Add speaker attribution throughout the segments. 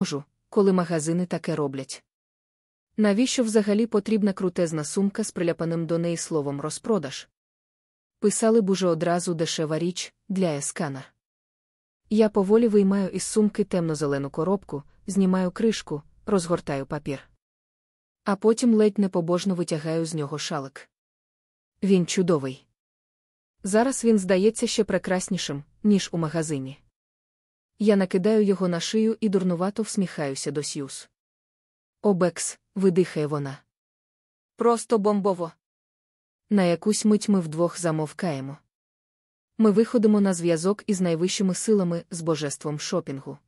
Speaker 1: можу, коли магазини таке роблять. Навіщо взагалі потрібна крутезна сумка з приляпаним до неї словом розпродаж? Писали б уже одразу дешева річ для есканер. Я поволі виймаю із сумки темно-зелену коробку, знімаю кришку, розгортаю папір. А потім ледь непобожно витягаю з нього шалик. Він чудовий. Зараз він здається ще прекраснішим, ніж у магазині. Я накидаю його на шию і дурнувато всміхаюся до Сьюз. Обекс, видихає вона. Просто бомбово. На якусь мить ми вдвох замовкаємо. Ми виходимо на зв'язок із найвищими силами з божеством шопінгу.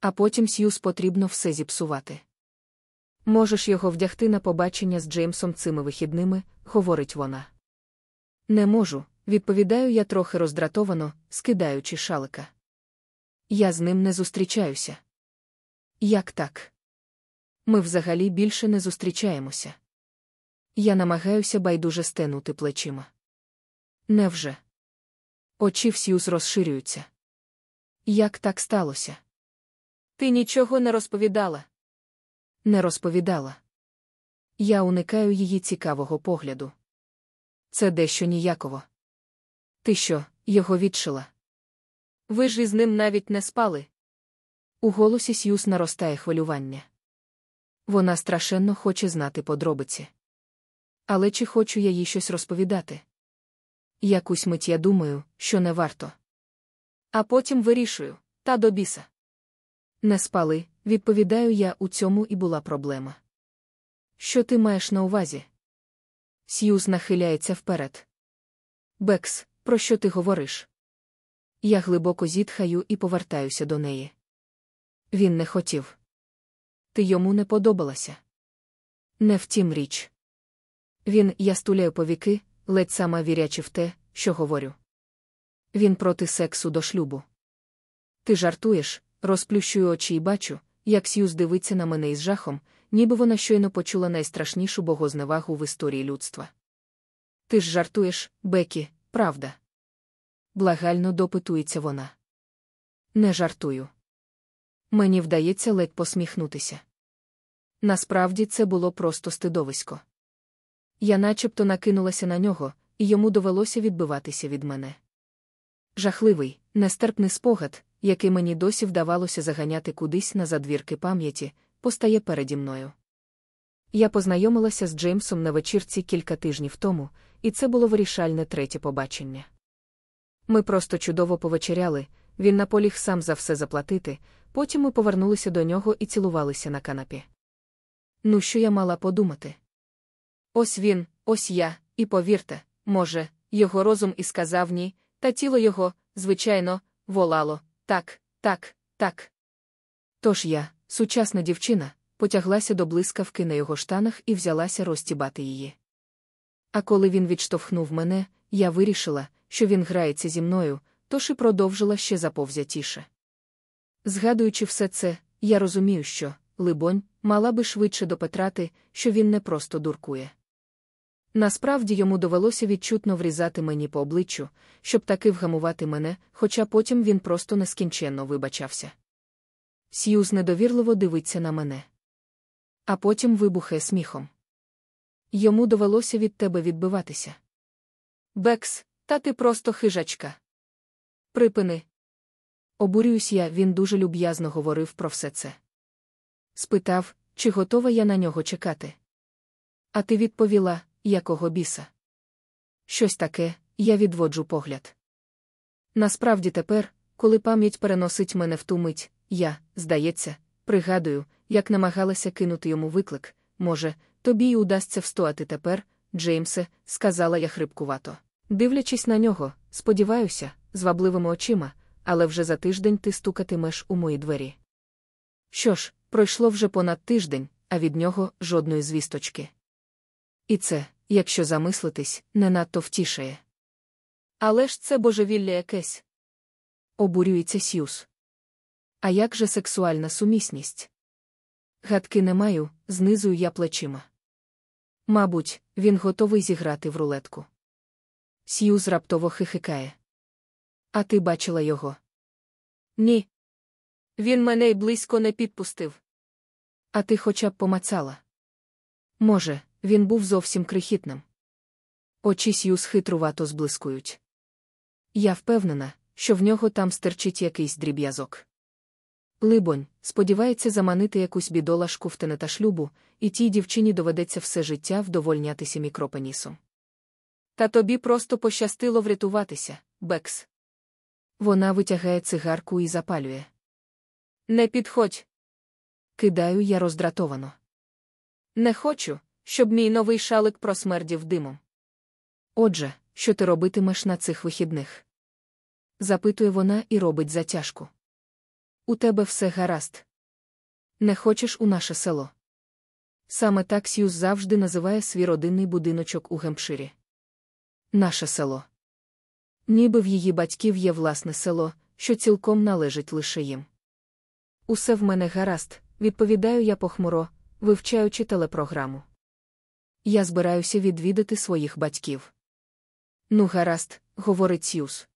Speaker 1: А потім Сьюз потрібно все зіпсувати. Можеш його вдягти на побачення з Джеймсом цими вихідними, говорить вона. Не можу, відповідаю я трохи роздратовано, скидаючи шалика. Я з ним не зустрічаюся. Як так? Ми взагалі більше не зустрічаємося. Я намагаюся байдуже стенути плечима. Невже? Очі Сьюз розширюються. Як так сталося? Ти нічого не розповідала. Не розповідала. Я уникаю її цікавого погляду. Це дещо ніяково. Ти що, його відшила? Ви ж із ним навіть не спали. У голосі Сьюз наростає хвилювання. Вона страшенно хоче знати подробиці. Але чи хочу я їй щось розповідати? Якусь мить я думаю, що не варто. А потім вирішую, та до біса. Не спали, відповідаю я, у цьому і була проблема. Що ти маєш на увазі? Сьюз нахиляється вперед. Бекс, про що ти говориш? Я глибоко зітхаю і повертаюся до неї. Він не хотів. Ти йому не подобалася. Не втім річ. Він, я стуляю повіки, ледь сама вірячи в те, що говорю. Він проти сексу до шлюбу. Ти жартуєш, розплющую очі і бачу, як Сьюз дивиться на мене із жахом, ніби вона щойно почула найстрашнішу богозневагу в історії людства. Ти ж жартуєш, Бекі, правда. Благально допитується вона. Не жартую. Мені вдається ледь посміхнутися. Насправді це було просто стидовисько. Я начебто накинулася на нього, і йому довелося відбиватися від мене. Жахливий, нестерпний спогад, який мені досі вдавалося заганяти кудись на задвірки пам'яті, постає переді мною. Я познайомилася з Джеймсом на вечірці кілька тижнів тому, і це було вирішальне третє побачення. Ми просто чудово повечеряли, він наполіг сам за все заплатити, потім ми повернулися до нього і цілувалися на канапі. Ну, що я мала подумати? Ось він, ось я, і повірте, може, його розум і сказав ні, та тіло його, звичайно, волало так, так, так. Тож я, сучасна дівчина, потяглася до блискавки на його штанах і взялася розтібати її. А коли він відштовхнув мене, я вирішила, що він грається зі мною, тож і продовжила ще заповзятіше. Згадуючи все це, я розумію, що, либонь, мала би швидше допетрати, що він не просто дуркує. Насправді йому довелося відчутно врізати мені по обличчю, щоб таки вгамувати мене, хоча потім він просто нескінченно вибачався. Сьюз недовірливо дивиться на мене. А потім вибухає сміхом. Йому довелося від тебе відбиватися. Бекс, та ти просто хижачка. Припини. Обурююсь я, він дуже люб'язно говорив про все це. Спитав, чи готова я на нього чекати. А ти відповіла, якого біса? Щось таке, я відводжу погляд. Насправді тепер, коли пам'ять переносить мене в ту мить, я, здається, пригадую, як намагалася кинути йому виклик. Може, тобі й удасться встояти тепер, Джеймсе, сказала я хрипкувато. Дивлячись на нього, сподіваюся, звабливими очима, але вже за тиждень ти стукатимеш у мої двері. Що ж, пройшло вже понад тиждень, а від нього жодної звісточки. І це, якщо замислитись, не надто втішає. Але ж це божевілля якесь. Обурюється Сьюз. А як же сексуальна сумісність? Гадки не маю, знизую я плечима. Мабуть, він готовий зіграти в рулетку. Сьюз раптово хихикає. А ти бачила його? Ні. Він мене й близько не підпустив. А ти хоча б помацала. Може, він був зовсім крихітним. Очі Сьюз хитрувато зблискують. Я впевнена, що в нього там стерчить якийсь дріб'язок. Либонь, сподівається заманити якусь бідолашку в тенета шлюбу, і тій дівчині доведеться все життя вдовольнятися мікропенісом. Та тобі просто пощастило врятуватися, Бекс. Вона витягає цигарку і запалює. Не підходь. Кидаю я роздратовано. Не хочу, щоб мій новий шалик просмердів димом. Отже, що ти робитимеш на цих вихідних? запитує вона і робить затяжку. У тебе все гаразд. Не хочеш у наше село. Саме так Сьюз завжди називає свій родинний будиночок у Гемпширі. Наше село. Ніби в її батьків є власне село, що цілком належить лише їм. Усе в мене гаразд, відповідаю я похмуро, вивчаючи телепрограму. Я збираюся відвідати своїх батьків. Ну, гаразд, говорить Сьюз.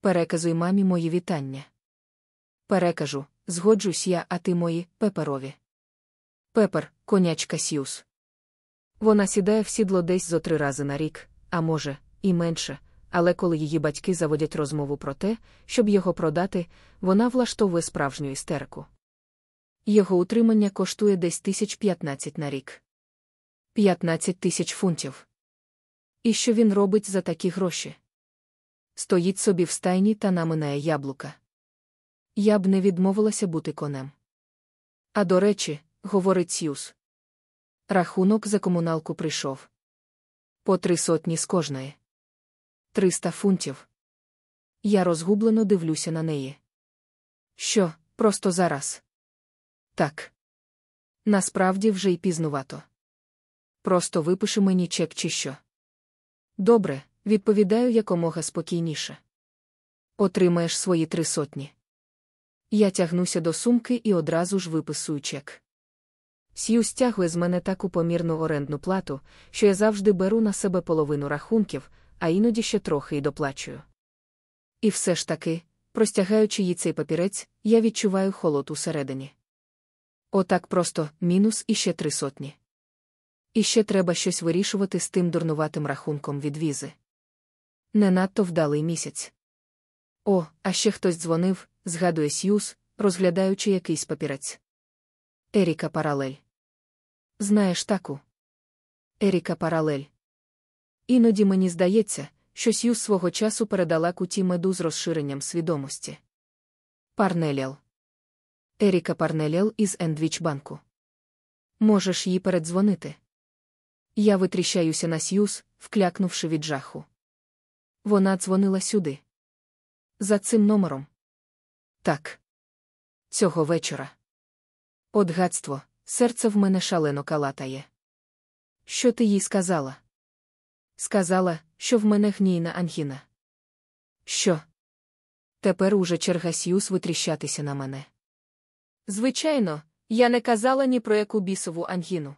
Speaker 1: Переказуй мамі мої вітання. Перекажу, згоджусь я, а ти мої пеперові. Пепер, конячка Сьюз. Вона сідає в сідло десь зо три рази на рік, а може, і менше, але коли її батьки заводять розмову про те, щоб його продати, вона влаштовує справжню істерику. Його утримання коштує десь тисяч п'ятнадцять на рік. П'ятнадцять тисяч фунтів. І що він робить за такі гроші? Стоїть собі в стайні та наминає яблука. Я б не відмовилася бути конем. А до речі, говорить Сьюз. Рахунок за комуналку прийшов. По три сотні з кожної. Триста фунтів. Я розгублено дивлюся на неї. Що, просто зараз? Так. Насправді вже й пізнувато. Просто випиши мені чек, чи що. Добре, відповідаю якомога спокійніше. Отримаєш свої три сотні. Я тягнуся до сумки і одразу ж виписую чек. Сью стягує з мене таку помірну орендну плату, що я завжди беру на себе половину рахунків, а іноді ще трохи й доплачую. І все ж таки, простягаючи їй цей папірець, я відчуваю холод усередині. Отак просто мінус іще три сотні. І ще треба щось вирішувати з тим дурнуватим рахунком від візи. Не надто вдалий місяць. О, а ще хтось дзвонив, згадує Сьюз, розглядаючи якийсь папірець. Еріка Паралель. Знаєш таку? Еріка Паралель. Іноді мені здається, що Сьюз свого часу передала куті меду з розширенням свідомості. Парнеліал. Еріка Парнеліал із Ендвічбанку. Можеш їй передзвонити. Я витріщаюся на Сьюз, вклякнувши від жаху. Вона дзвонила сюди. За цим номером. Так. Цього вечора. От гадство, серце в мене шалено калатає. Що ти їй сказала? Сказала, що в мене гнійна ангіна. Що? Тепер уже черга Сьюз витріщатися на мене. Звичайно, я не казала ні про яку бісову ангіну.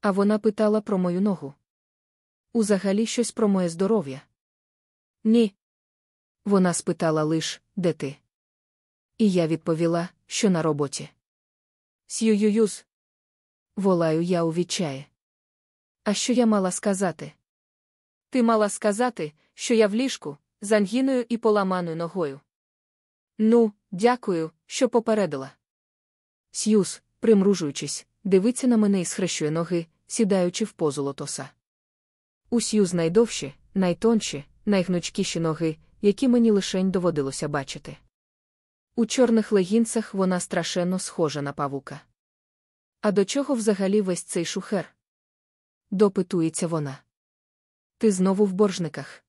Speaker 1: А вона питала про мою ногу. Узагалі щось про моє здоров'я. Ні. Вона спитала лиш, де ти? І я відповіла, що на роботі. Сью-ю-юз. Волаю я у відчаї. А що я мала сказати? Ти мала сказати, що я в ліжку, з ангіною і поламаною ногою. Ну, дякую, що попередила. Сьюз, примружуючись, дивиться на мене і схрещує ноги, сідаючи в позу лотоса. У Сьюз найдовші, найтонші, найгнучкіші ноги, які мені лишень доводилося бачити. У чорних легінцях вона страшенно схожа на павука. А до чого взагалі весь цей шухер? допитується вона. Ти знову в боржниках.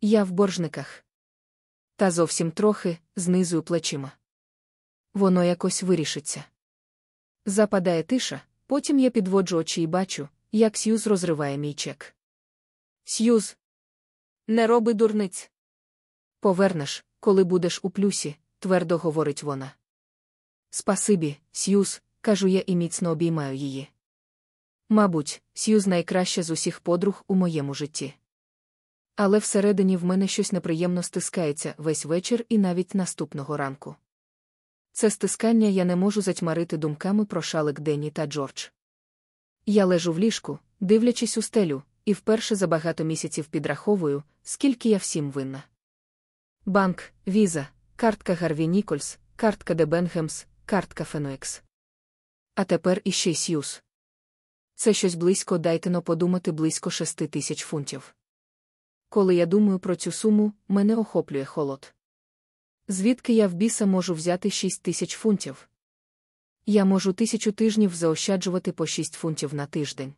Speaker 1: Я в боржниках. Та зовсім трохи, знизую плечима. Воно якось вирішиться. Западає тиша, потім я підводжу очі і бачу, як Сьюз розриває мій чек. Сьюз. Не роби дурниць. Повернеш, коли будеш у плюсі, твердо говорить вона. Спасибі, Сьюз, кажу я і міцно обіймаю її. Мабуть, Сьюз найкраща з усіх подруг у моєму житті. Але всередині в мене щось неприємно стискається весь вечір і навіть наступного ранку. Це стискання я не можу затьмарити думками про шалик Денні та Джордж. Я лежу в ліжку, дивлячись у стелю, і вперше за багато місяців підраховую, скільки я всім винна. Банк, віза, картка Harvey Nichols, картка Debenhams, картка Fenwicks. А тепер іще й Сьюз. Це щось близько дайте-но подумати близько шести тисяч фунтів. Коли я думаю про цю суму, мене охоплює холод. Звідки я в біса можу взяти шість тисяч фунтів? Я можу тисячу тижнів заощаджувати по 6 фунтів на тиждень.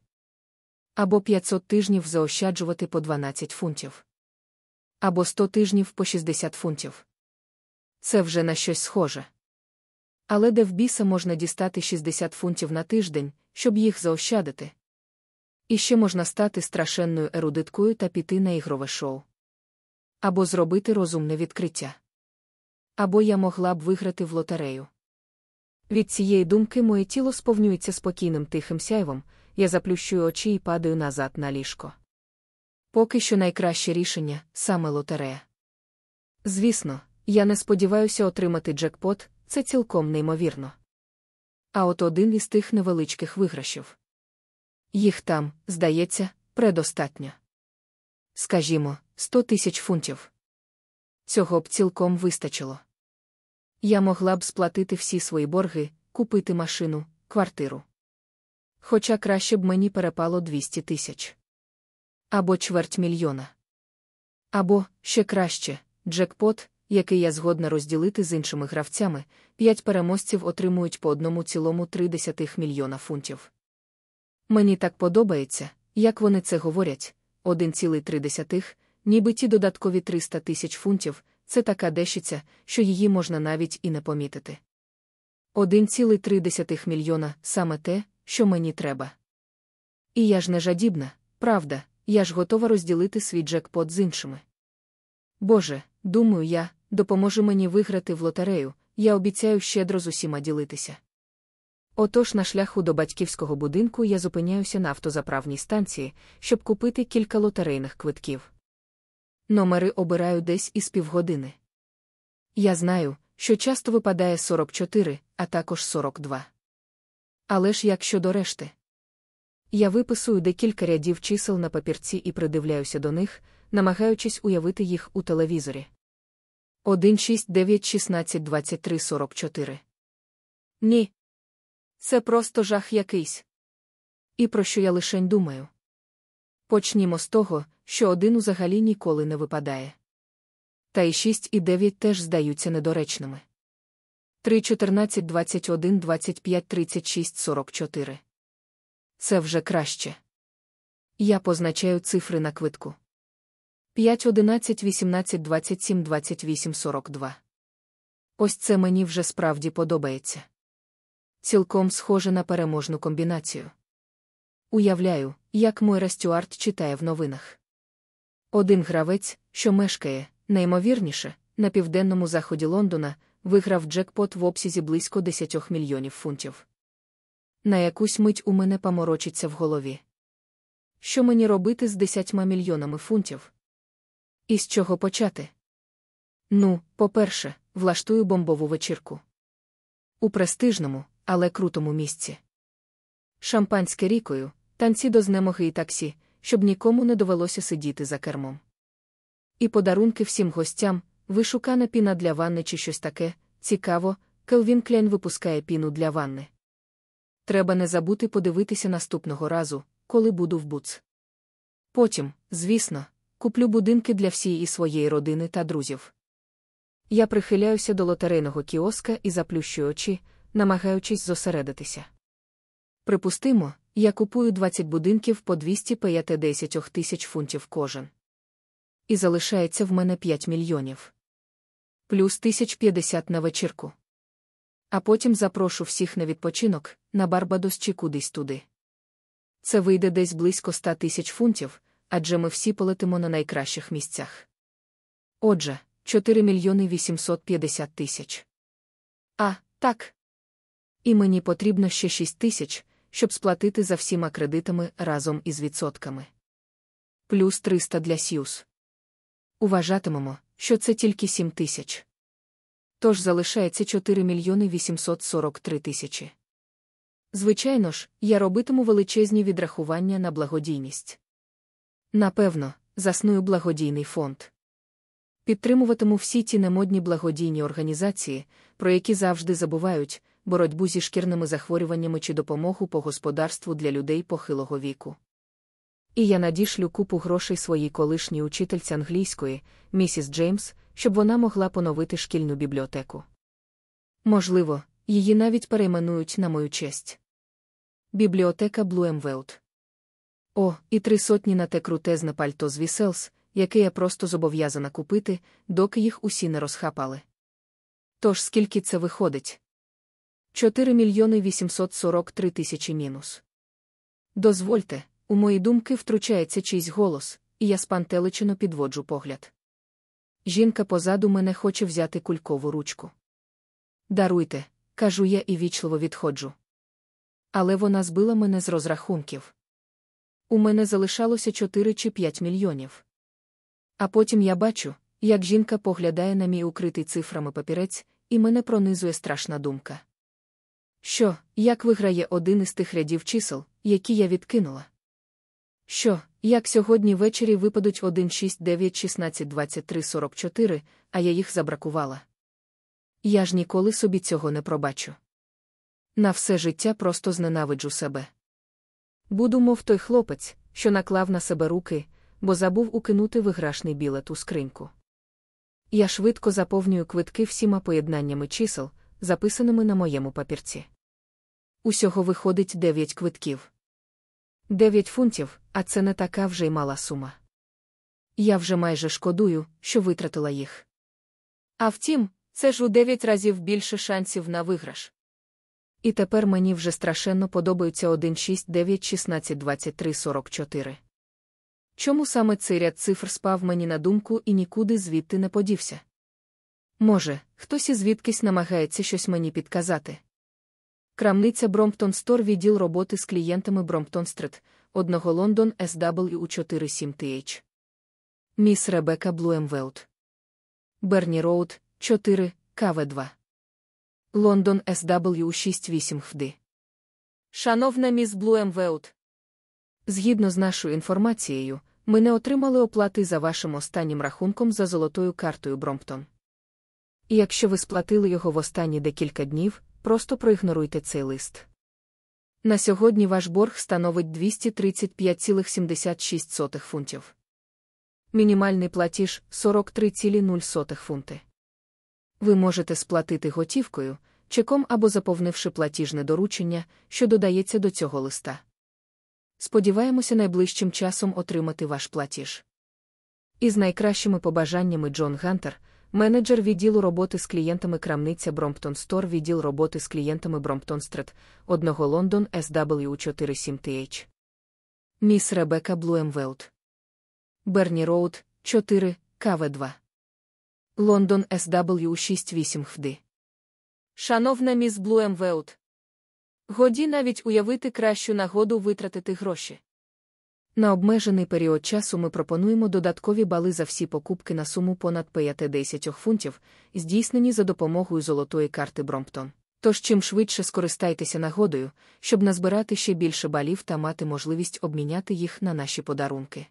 Speaker 1: Або 500 тижнів заощаджувати по 12 фунтів. Або 100 тижнів по 60 фунтів. Це вже на щось схоже. Але де в біса можна дістати 60 фунтів на тиждень, щоб їх заощадити? І ще можна стати страшенною ерудиткою та піти на ігрове шоу. Або зробити розумне відкриття. Або я могла б виграти в лотерею. Від цієї думки моє тіло сповнюється спокійним тихим сяйвом, я заплющую очі і падаю назад на ліжко. Поки що найкраще рішення саме лотерея. Звісно, я не сподіваюся отримати джекпот, це цілком неймовірно. А от один із тих невеличких виграшів. Їх там, здається, предостатньо. Скажімо, 100 тисяч фунтів. Цього б цілком вистачило. Я могла б сплатити всі свої борги, купити машину, квартиру. Хоча краще б мені перепало 200 тисяч. Або чверть мільйона. Або, ще краще, джекпот, який я згодна розділити з іншими гравцями, п'ять переможців отримують по одному цілому тридесятих мільйона фунтів. Мені так подобається, як вони це говорять, один цілий тридесятих, ніби ті додаткові 300 тисяч фунтів, це така дещиця, що її можна навіть і не помітити. 1,3 мільйона саме те, що мені треба. І я ж не жадібна, правда, я ж готова розділити свій джекпот з іншими. Боже, думаю я, допоможи мені виграти в лотерею, я обіцяю щедро з усіма ділитися. Отож на шляху до батьківського будинку я зупиняюся на автозаправній станції, щоб купити кілька лотерейних квитків. Номери обираю десь із півгодини. Я знаю, що часто випадає 44, а також 42. Але ж як щодо решти? Я виписую декілька рядів чисел на папірці і придивляюся до них, намагаючись уявити їх у телевізорі. 1, 6, 9, 16, 23, 44. Ні. Це просто жах якийсь. І про що я лишень думаю? Почнімо з того, що один взагалі ніколи не випадає. Та й 6 і 9 теж здаються недоречними. 3, 14, 21, 25, 36, 44. Це вже краще. Я позначаю цифри на квитку. 5, 11, 18, 27, 28, 42. Ось це мені вже справді подобається. Цілком схоже на переможну комбінацію. Уявляю, як Мойра Стюарт читає в новинах. Один гравець, що мешкає, неймовірніше, на південному заході Лондона, виграв джекпот в обсязі близько 10 мільйонів фунтів. На якусь мить у мене поморочиться в голові. Що мені робити з 10 мільйонами фунтів? І з чого почати? Ну, по-перше, влаштую бомбову вечірку. У престижному, але крутому місці. Шампанське рікою, танці до знемоги і таксі, щоб нікому не довелося сидіти за кермом. І подарунки всім гостям, вишукана піна для ванни чи щось таке, цікаво, Келвін Кляйн випускає піну для ванни. Треба не забути подивитися наступного разу, коли буду в буц. Потім, звісно, куплю будинки для всієї своєї родини та друзів. Я прихиляюся до лотерейного кіоска і заплющую очі, намагаючись зосередитися. Припустимо, я купую 20 будинків по 250 тисяч фунтів кожен. І залишається в мене 5 мільйонів. Плюс 1050 на вечірку. А потім запрошу всіх на відпочинок, на Барбадос чи кудись туди. Це вийде десь близько 100 тисяч фунтів, адже ми всі полетимо на найкращих місцях. Отже, 4 мільйони 850 тисяч. А, так. І мені потрібно ще 6 тисяч, щоб сплатити за всіма кредитами разом із відсотками. Плюс 300 для Сьюз. Уважатимемо, що це тільки 7 тисяч. Тож залишається 4 мільйони 843 тисячі. Звичайно ж, я робитиму величезні відрахування на благодійність. Напевно, засную благодійний фонд. Підтримуватиму всі ті немодні благодійні організації, про які завжди забувають боротьбу зі шкірними захворюваннями чи допомогу по господарству для людей похилого віку. І я надішлю купу грошей своїй колишній учительці англійської, місіс Джеймс, щоб вона могла поновити шкільну бібліотеку. Можливо, її навіть перейменують на мою честь. Бібліотека Блуемвелд. О, і три сотні на те крутезне пальто з Віселс, яке я просто зобов'язана купити, доки їх усі не розхапали. Тож скільки це виходить? 4 мільйони 843 тисячі мінус. Дозвольте, у мої думки втручається чийсь голос, і я спантеличено підводжу погляд. Жінка позаду мене хоче взяти кулькову ручку. Даруйте, кажу я і вічливо відходжу. Але вона збила мене з розрахунків. У мене залишалося 4 чи 5 мільйонів. А потім я бачу, як жінка поглядає на мій укритий цифрами папірець, і мене пронизує страшна думка. Що, як виграє один із тих рядів чисел, які я відкинула? Що, як сьогодні ввечері випадуть 1, 6, 9, 16, 23, 44, а я їх забракувала? Я ж ніколи собі цього не пробачу. На все життя просто зненавиджу себе. Буду, мов той хлопець, що наклав на себе руки, бо забув укинути виграшний білет у скриньку. Я швидко заповнюю квитки всіма поєднаннями чисел, записаними на моєму папірці. Усього виходить 9 квитків. 9 фунтів, а це не така вже й мала сума. Я вже майже шкодую, що витратила їх. А втім, це ж у 9 разів більше шансів на виграш. І тепер мені вже страшенно подобаються 1, 6, 9, 16, 23, 44. Чому саме цей ряд цифр спав мені на думку і нікуди звідти не подівся? Може, хтось із звідкись намагається щось мені підказати. Крамниця Бромптон Стор відділ роботи з клієнтами Бромптон Стрит, одного Лондон SW 47 th Міс Ребека Блуемвелд. Берні Роуд, 4, КВ2. Лондон SW 68 ХВД. Шановна міс Блуемвелд. Згідно з нашою інформацією, ми не отримали оплати за вашим останнім рахунком за золотою картою Бромптон. І якщо ви сплатили його в останні декілька днів, просто проігноруйте цей лист. На сьогодні ваш борг становить 235,76 фунтів. Мінімальний платіж 43,0 фунти. Ви можете сплатити готівкою, чеком або заповнивши платіжне доручення, що додається до цього листа. Сподіваємося найближчим часом отримати ваш платіж. Із найкращими побажаннями Джон Гантер, менеджер відділу роботи з клієнтами крамниця Бромптон Стор, відділ роботи з клієнтами Бромптон Стрет, одного Лондон SW 47 th Міс Ребека Блуемвелд. Берні Роуд, 4, КВ2. Лондон SW 68 ХД. Шановна міс Блуемвелд. Годі навіть уявити кращу нагоду витратити гроші. На обмежений період часу ми пропонуємо додаткові бали за всі покупки на суму понад 50 фунтів, здійснені за допомогою золотої карти Бромптон. Тож чим швидше скористайтеся нагодою, щоб назбирати ще більше балів та мати можливість обміняти їх на наші подарунки.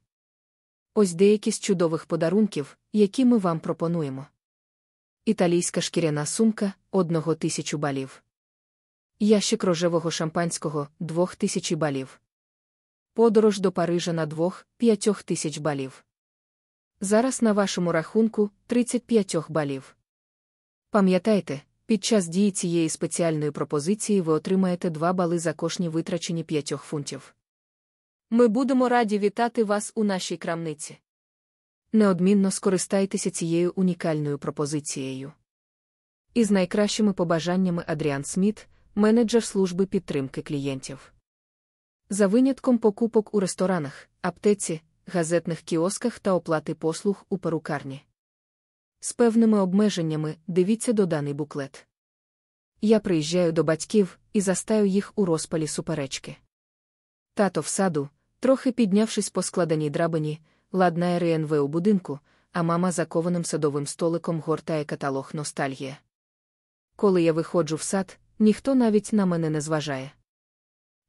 Speaker 1: Ось деякі з чудових подарунків, які ми вам пропонуємо. Італійська шкіряна сумка одного тисячу балів. Ящик рожевого шампанського двох тисячі балів. Подорож до Парижа на двох п'ятьох тисяч балів. Зараз на вашому рахунку 35 балів. Пам'ятайте, під час дії цієї спеціальної пропозиції ви отримаєте 2 бали за кожні витрачені 5 фунтів. Ми будемо раді вітати вас у нашій крамниці. Неодмінно скористайтеся цією унікальною пропозицією. Із найкращими побажаннями Адріан Сміт, менеджер служби підтримки клієнтів. За винятком покупок у ресторанах, аптеці, газетних кіосках та оплати послуг у перукарні. З певними обмеженнями дивіться доданий буклет. Я приїжджаю до батьків і застаю їх у розпалі суперечки. Тато в саду, трохи піднявшись по складеній драбині, ладнає РНВ у будинку, а мама за кованим садовим столиком гортає каталог Ностальгія. коли я виходжу в сад, ніхто навіть на мене не зважає.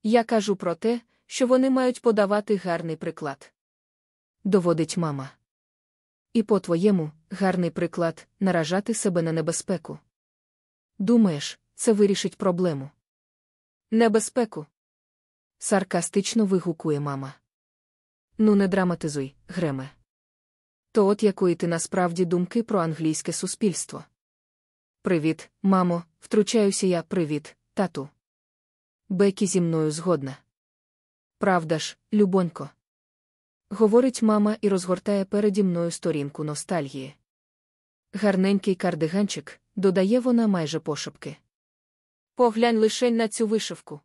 Speaker 1: Я кажу про те, що вони мають подавати гарний приклад. Доводить мама. І по-твоєму, гарний приклад наражати себе на небезпеку. Думаєш, це вирішить проблему. Небезпеку. Саркастично вигукує мама. Ну, не драматизуй, Греме. То от якої ти насправді думки про англійське суспільство. Привіт, мамо, втручаюся я, привіт, тату. Бекі зі мною згодна. Правда ж, любонько. Говорить мама і розгортає переді мною сторінку ностальгії. Гарненький кардиганчик, додає вона майже пошепки. Поглянь лишень на цю вишивку.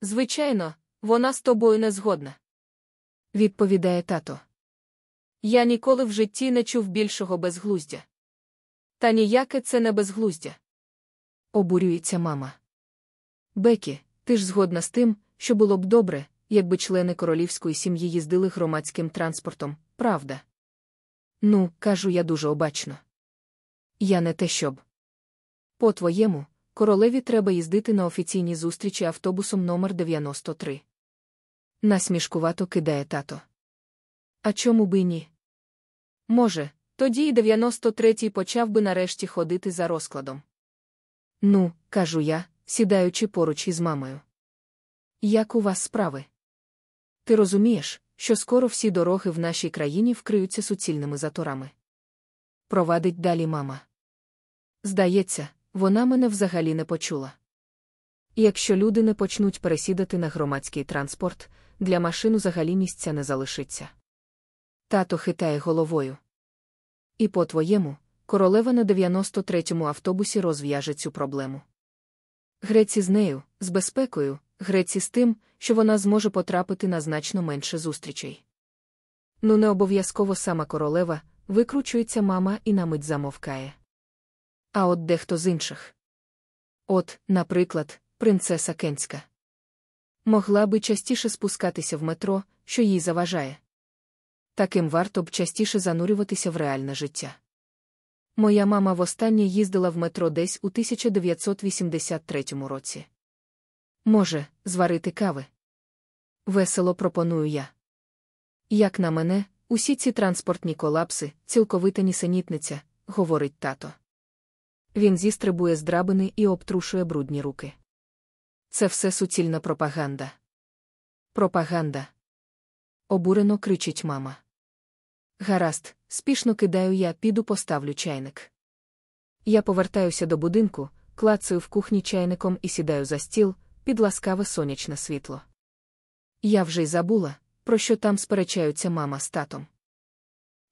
Speaker 1: Звичайно, вона з тобою не згодна. Відповідає тато. Я ніколи в житті не чув більшого безглуздя. Та ніяке це не безглуздя. Обурюється мама. Бекі, ти ж згодна з тим, що було б добре, якби члени королівської сім'ї їздили громадським транспортом, правда? Ну, кажу я дуже обачно. Я не те щоб. По твоєму, королеві треба їздити на офіційні зустрічі автобусом номер 93 Насмішкувато кидає тато. А чому би ні? Може, тоді і 93-й почав би нарешті ходити за розкладом. Ну, кажу я, сідаючи поруч із мамою. Як у вас справи? Ти розумієш, що скоро всі дороги в нашій країні вкриються суцільними заторами. Провадить далі мама. Здається, вона мене взагалі не почула. Якщо люди не почнуть пересідати на громадський транспорт, для машин взагалі місця не залишиться. Тато хитає головою. І по-твоєму, королева на 93-му автобусі розв'яже цю проблему. Греці з нею, з безпекою, греці з тим, що вона зможе потрапити на значно менше зустрічей. Ну, не обов'язково сама королева, викручується мама і на мить замовкає. А от дехто з інших. От, наприклад, принцеса Кенська. Могла би частіше спускатися в метро, що їй заважає. Таким варто б частіше занурюватися в реальне життя. Моя мама востаннє їздила в метро десь у 1983 році. Може, зварити кави? Весело пропоную я. Як на мене, усі ці транспортні колапси, цілковита нісенітниця, говорить тато. Він зістрибує з драбини і обтрушує брудні руки. Це все суцільна пропаганда. Пропаганда. Обурено кричить мама. Гаразд, спішно кидаю я, піду поставлю чайник. Я повертаюся до будинку, клацаю в кухні чайником і сідаю за стіл під ласкаве сонячне світло. Я вже й забула, про що там сперечаються мама з татом.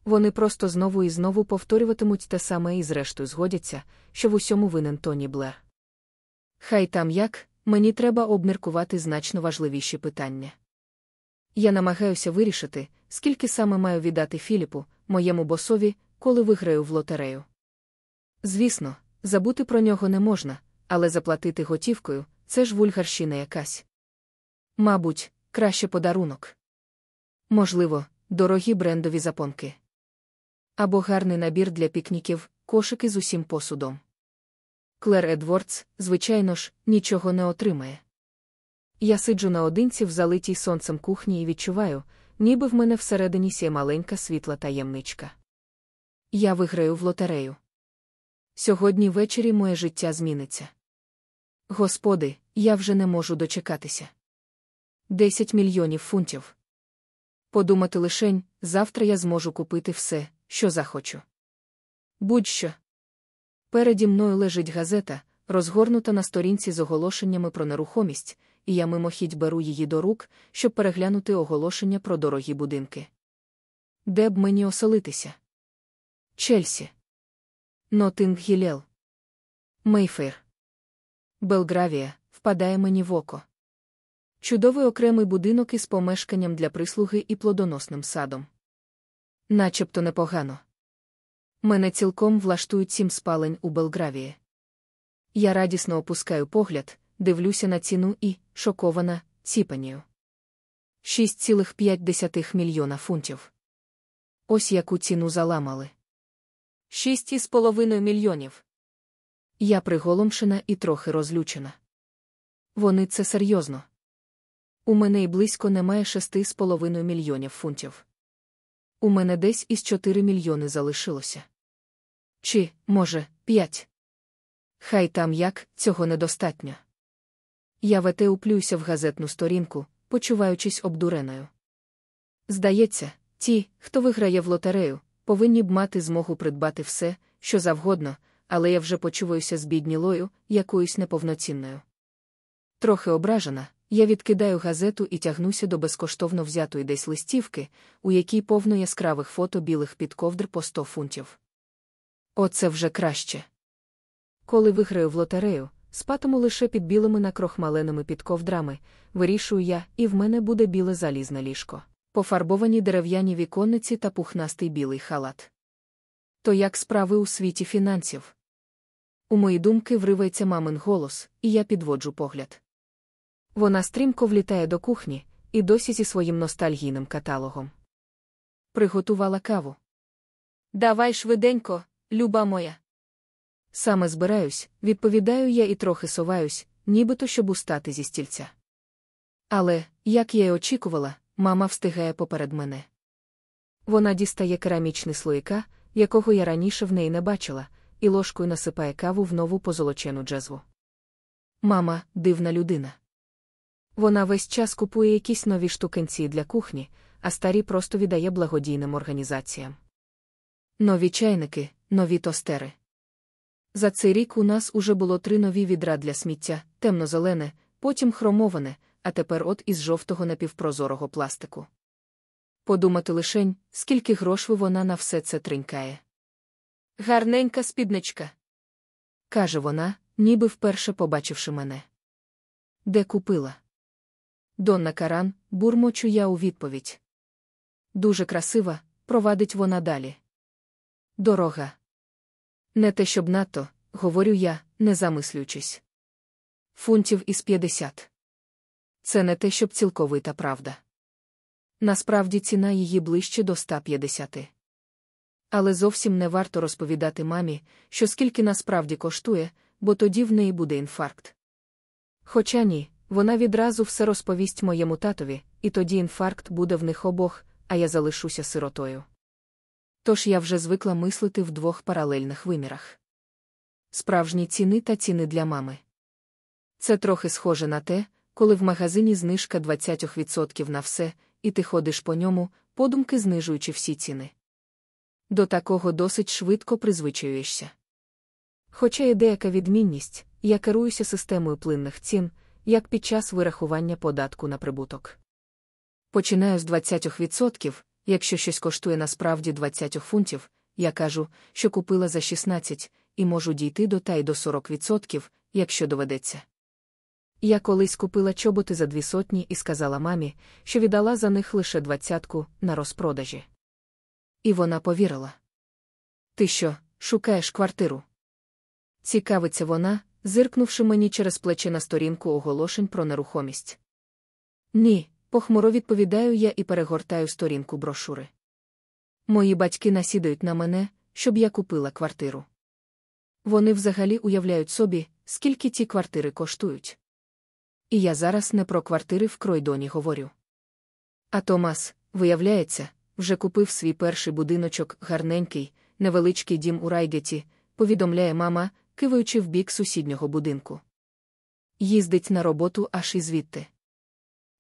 Speaker 1: Вони просто знову і знову повторюватимуть те саме і зрештою згодяться, що в усьому винен Тоні Блер. Хай там як, мені треба обміркувати значно важливіші питання. Я намагаюся вирішити, скільки саме маю віддати Філіпу, моєму босові, коли виграю в лотерею. Звісно, забути про нього не можна, але заплатити готівкою це ж вульгарщина якась. Мабуть, краще подарунок. Можливо, дорогі брендові запонки. Або гарний набір для пікніків, кошики з усім посудом. Клер Едвордс, звичайно ж, нічого не отримає. Я сиджу наодинці в залитій сонцем кухні і відчуваю, ніби в мене всередині сє маленька світла таємничка. Я виграю в лотерею. Сьогодні ввечері моє життя зміниться. Господи, я вже не можу дочекатися. Десять мільйонів фунтів. Подумати лишень, завтра я зможу купити все, що захочу. Будь-що. Переді мною лежить газета, розгорнута на сторінці з оголошеннями про нерухомість, і я мимохідь беру її до рук, щоб переглянути оголошення про дорогі будинки. Де б мені оселитися? Чельсі. Нотинг Гілел. Мейфейр. Белгравія впадає мені в око. Чудовий окремий будинок із помешканням для прислуги і плодоносним садом. Начебто непогано. Мене цілком влаштують сім спалень у Белгравії. Я радісно опускаю погляд, дивлюся на ціну і, шокована, ціпанію. 6,5 мільйона фунтів. Ось яку ціну заламали. Шість із половиною мільйонів. Я приголомшена і трохи розлючена. Вони це серйозно. У мене й близько немає шести з половиною мільйонів фунтів. У мене десь із чотири мільйони залишилося. Чи, може, п'ять. Хай там як, цього недостатньо. Я вете уплююся в газетну сторінку, почуваючись обдуреною. Здається, ті, хто виграє в лотерею, повинні б мати змогу придбати все, що завгодно, але я вже почуваюся збіднілою, якоюсь неповноцінною. Трохи ображена, я відкидаю газету і тягнуся до безкоштовно взятої десь листівки, у якій повно яскравих фото білих підковдр по 100 фунтів. Оце вже краще. Коли виграю в лотерею, спатиму лише під білими накрохмаленими підковдрами, вирішую я, і в мене буде біле залізне ліжко, пофарбовані дерев'яні віконниці та пухнастий білий халат. То як справи у світі фінансів? У мої думки вривається мамин голос, і я підводжу погляд. Вона стрімко влітає до кухні і досі зі своїм ностальгійним каталогом. Приготувала каву. Давай швиденько, люба моя. Саме збираюсь, відповідаю я і трохи соваюсь, нібито щоб устати зі стільця. Але, як я й очікувала, мама встигає поперед мене. Вона дістає керамічний слоїка, якого я раніше в неї не бачила, і ложкою насипає каву в нову позолочену джезву. Мама дивна людина. Вона весь час купує якісь нові штукенці для кухні, а старі просто віддає благодійним організаціям. Нові чайники, нові тостери. За цей рік у нас уже було три нові відра для сміття, темно-зелене, потім хромоване, а тепер от із жовтого напівпрозорого пластику. Подумати лишень, скільки грошей вона на все це тринькає. Гарненька спідничка, каже вона, ніби вперше побачивши мене. Де купила? Донна Каран, бурмочу я у відповідь. Дуже красива, провадить вона далі. Дорога. Не те, щоб надто, говорю я, не замислюючись. Фунтів із 50. Це не те, щоб цілковита правда. Насправді ціна її ближче до 150. Але зовсім не варто розповідати мамі, що скільки насправді коштує, бо тоді в неї буде інфаркт. Хоча ні, вона відразу все розповість моєму татові, і тоді інфаркт буде в них обох, а я залишуся сиротою. Тож я вже звикла мислити в двох паралельних вимірах. Справжні ціни та ціни для мами. Це трохи схоже на те, коли в магазині знижка 20% на все, і ти ходиш по ньому, подумки знижуючи всі ціни. До такого досить швидко призвичаюєшся. Хоча є деяка відмінність, я керуюся системою плинних цін, як під час вирахування податку на прибуток. Починаю з 20%, якщо щось коштує насправді 20 фунтів, я кажу, що купила за 16, і можу дійти до та й до 40%, якщо доведеться. Я колись купила чоботи за дві сотні і сказала мамі, що віддала за них лише двадцятку на розпродажі. І вона повірила. Ти що, шукаєш квартиру? Цікавиться вона, зиркнувши мені через плече на сторінку оголошень про нерухомість. Ні, похмуро відповідаю я і перегортаю сторінку брошури. Мої батьки насідають на мене, щоб я купила квартиру. Вони взагалі уявляють собі, скільки ті квартири коштують. І я зараз не про квартири в Кройдоні говорю. А Томас, виявляється, вже купив свій перший будиночок гарненький, невеличкий дім у Райгеті, повідомляє мама, киваючи в бік сусіднього будинку. Їздить на роботу аж і звідти.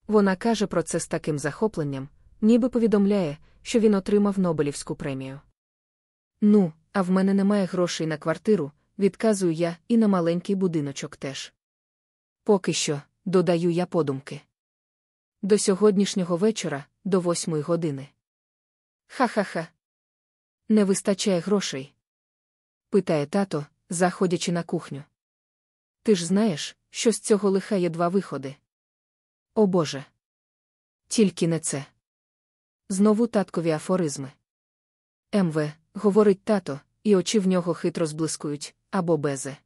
Speaker 1: Вона каже про це з таким захопленням, ніби повідомляє, що він отримав Нобелівську премію. Ну, а в мене немає грошей на квартиру, відказую я, і на маленький будиночок теж. Поки що, додаю я подумки. До сьогоднішнього вечора, до восьмої години. Ха-ха-ха. Не вистачає грошей? питає тато, заходячи на кухню. Ти ж знаєш, що з цього лиха є два виходи. О Боже. Тільки не це. Знову таткові афоризми. МВ, говорить тато, і очі в нього хитро зблискують, або безе.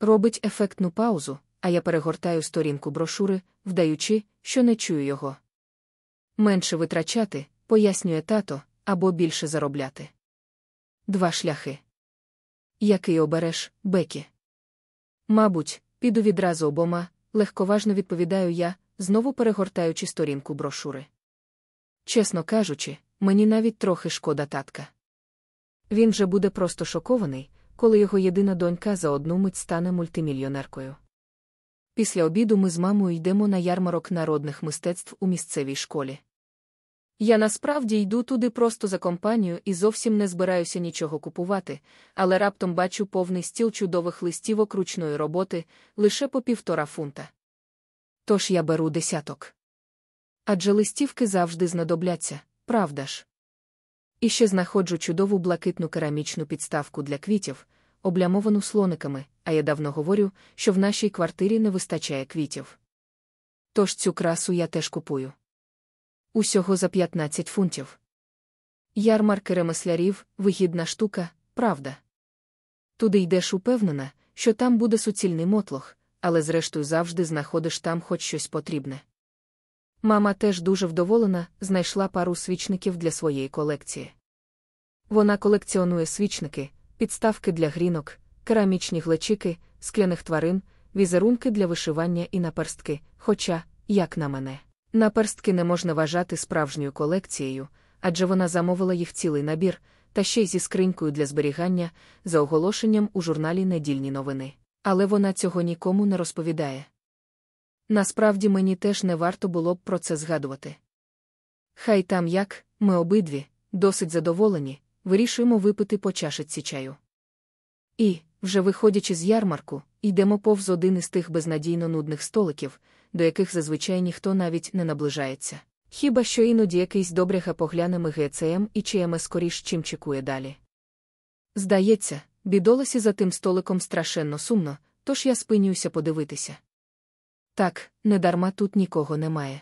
Speaker 1: Робить ефектну паузу, а я перегортаю сторінку брошури, вдаючи, що не чую його. Менше витрачати, пояснює тато, або більше заробляти. Два шляхи. Який обереш, Бекі? Мабуть, піду відразу обома, легковажно відповідаю я, знову перегортаючи сторінку брошури. Чесно кажучи, мені навіть трохи шкода татка. Він же буде просто шокований, коли його єдина донька за одну мить стане мультимільйонеркою. Після обіду ми з мамою йдемо на ярмарок народних мистецтв у місцевій школі. Я насправді йду туди просто за компанію і зовсім не збираюся нічого купувати, але раптом бачу повний стіл чудових листівок ручної роботи лише по півтора фунта. Тож я беру десяток. Адже листівки завжди знадобляться, правда ж? І ще знаходжу чудову блакитну керамічну підставку для квітів, облямовану слониками, а я давно говорю, що в нашій квартирі не вистачає квітів. Тож цю красу я теж купую. Усього за 15 фунтів. Ярмарки ремеслярів вигідна штука, правда. Туди йдеш упевнена, що там буде суцільний мотлох, але зрештою завжди знаходиш там хоч щось потрібне. Мама теж дуже вдоволена, знайшла пару свічників для своєї колекції. Вона колекціонує свічники, підставки для грінок, керамічні глечики, скляних тварин, візерунки для вишивання і наперстки, хоча, як на мене, наперстки не можна вважати справжньою колекцією, адже вона замовила їх цілий набір, та ще й зі скринькою для зберігання, за оголошенням у журналі Недільні новини. Але вона цього нікому не розповідає. Насправді мені теж не варто було б про це згадувати. Хай там як, ми обидві, досить задоволені, вирішуємо випити по чашиці чаю. І, вже виходячи з ярмарку, йдемо повз один із тих безнадійно нудних столиків, до яких зазвичай ніхто навіть не наближається. Хіба що іноді якийсь добряга погляне ГЦМ і чиями скоріш чим чекує далі. Здається, бідоласі за тим столиком страшенно сумно, тож я спинююся подивитися. Так, недарма тут нікого немає.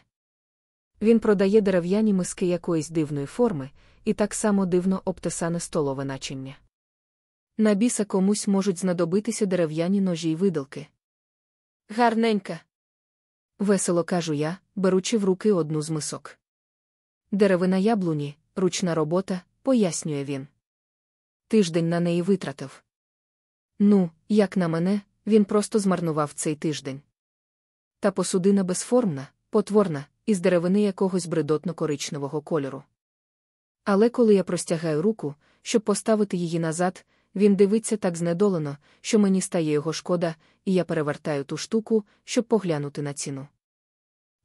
Speaker 1: Він продає дерев'яні миски якоїсь дивної форми, і так само дивно обтесане столове начиння. На біса комусь можуть знадобитися дерев'яні ножі й видалки. Гарненька. Весело кажу я, беручи в руки одну з мисок. Деревина яблуні, ручна робота, пояснює він. Тиждень на неї витратив. Ну, як на мене, він просто змарнував цей тиждень. Та посудина безформна, потворна, із деревини якогось бредотно коричневого кольору. Але коли я простягаю руку, щоб поставити її назад, він дивиться так знедолено, що мені стає його шкода, і я перевертаю ту штуку, щоб поглянути на ціну.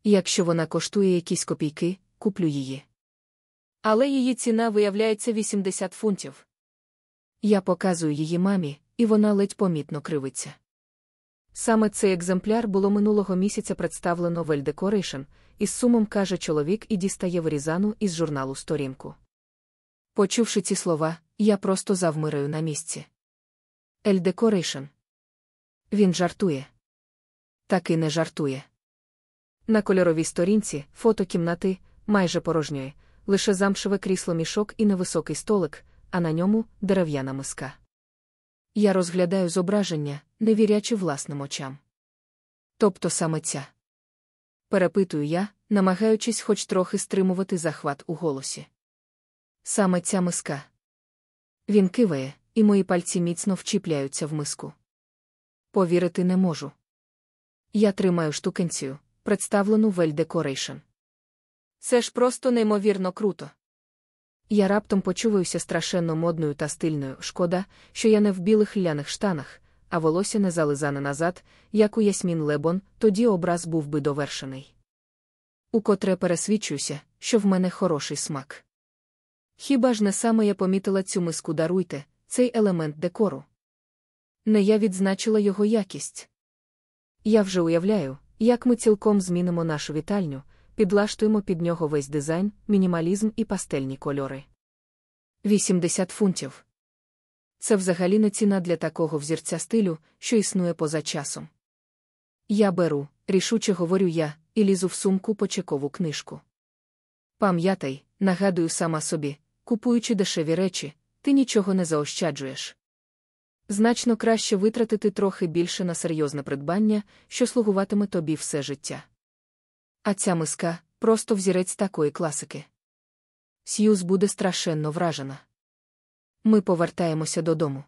Speaker 1: Якщо вона коштує якісь копійки, куплю її. Але її ціна виявляється 80 фунтів. Я показую її мамі, і вона ледь помітно кривиться. Саме цей екземпляр було минулого місяця представлено в Decoration, із сумом каже чоловік і дістає вирізану із журналу сторінку. Почувши ці слова, я просто завмираю на місці. Ель Decoration. Він жартує. Таки не жартує. На кольоровій сторінці фото кімнати, майже порожньої, лише замшеве крісло мішок і невисокий столик, а на ньому дерев'яна миска. Я розглядаю зображення, не вірячи власним очам. Тобто саме ця. Перепитую я, намагаючись хоч трохи стримувати захват у голосі. Саме ця миска. Він киває, і мої пальці міцно вчіпляються в миску. Повірити не можу. Я тримаю штукенцію, представлену в Decoration. Це ж просто неймовірно круто. Я раптом почуваюся страшенно модною та стильною. Шкода, що я не в білих ляних штанах, а волосся не зализане назад, як у Ясмін Лебон, тоді образ був би довершений. Укотре пересвідчуюся, що в мене хороший смак. Хіба ж не саме я помітила цю миску даруйте, цей елемент декору? Не я відзначила його якість. Я вже уявляю, як ми цілком змінимо нашу вітальню, підлаштуємо під нього весь дизайн, мінімалізм і пастельні кольори. 80 фунтів. Це взагалі не ціна для такого взірця стилю, що існує поза часом. Я беру, рішуче говорю я, і лізу в сумку по чекову книжку. Пам'ятай, нагадую сама собі, купуючи дешеві речі, ти нічого не заощаджуєш. Значно краще витратити трохи більше на серйозне придбання, що слугуватиме тобі все життя. А ця миска просто взірець такої класики. Сьюз буде страшенно вражена. Ми повертаємося додому.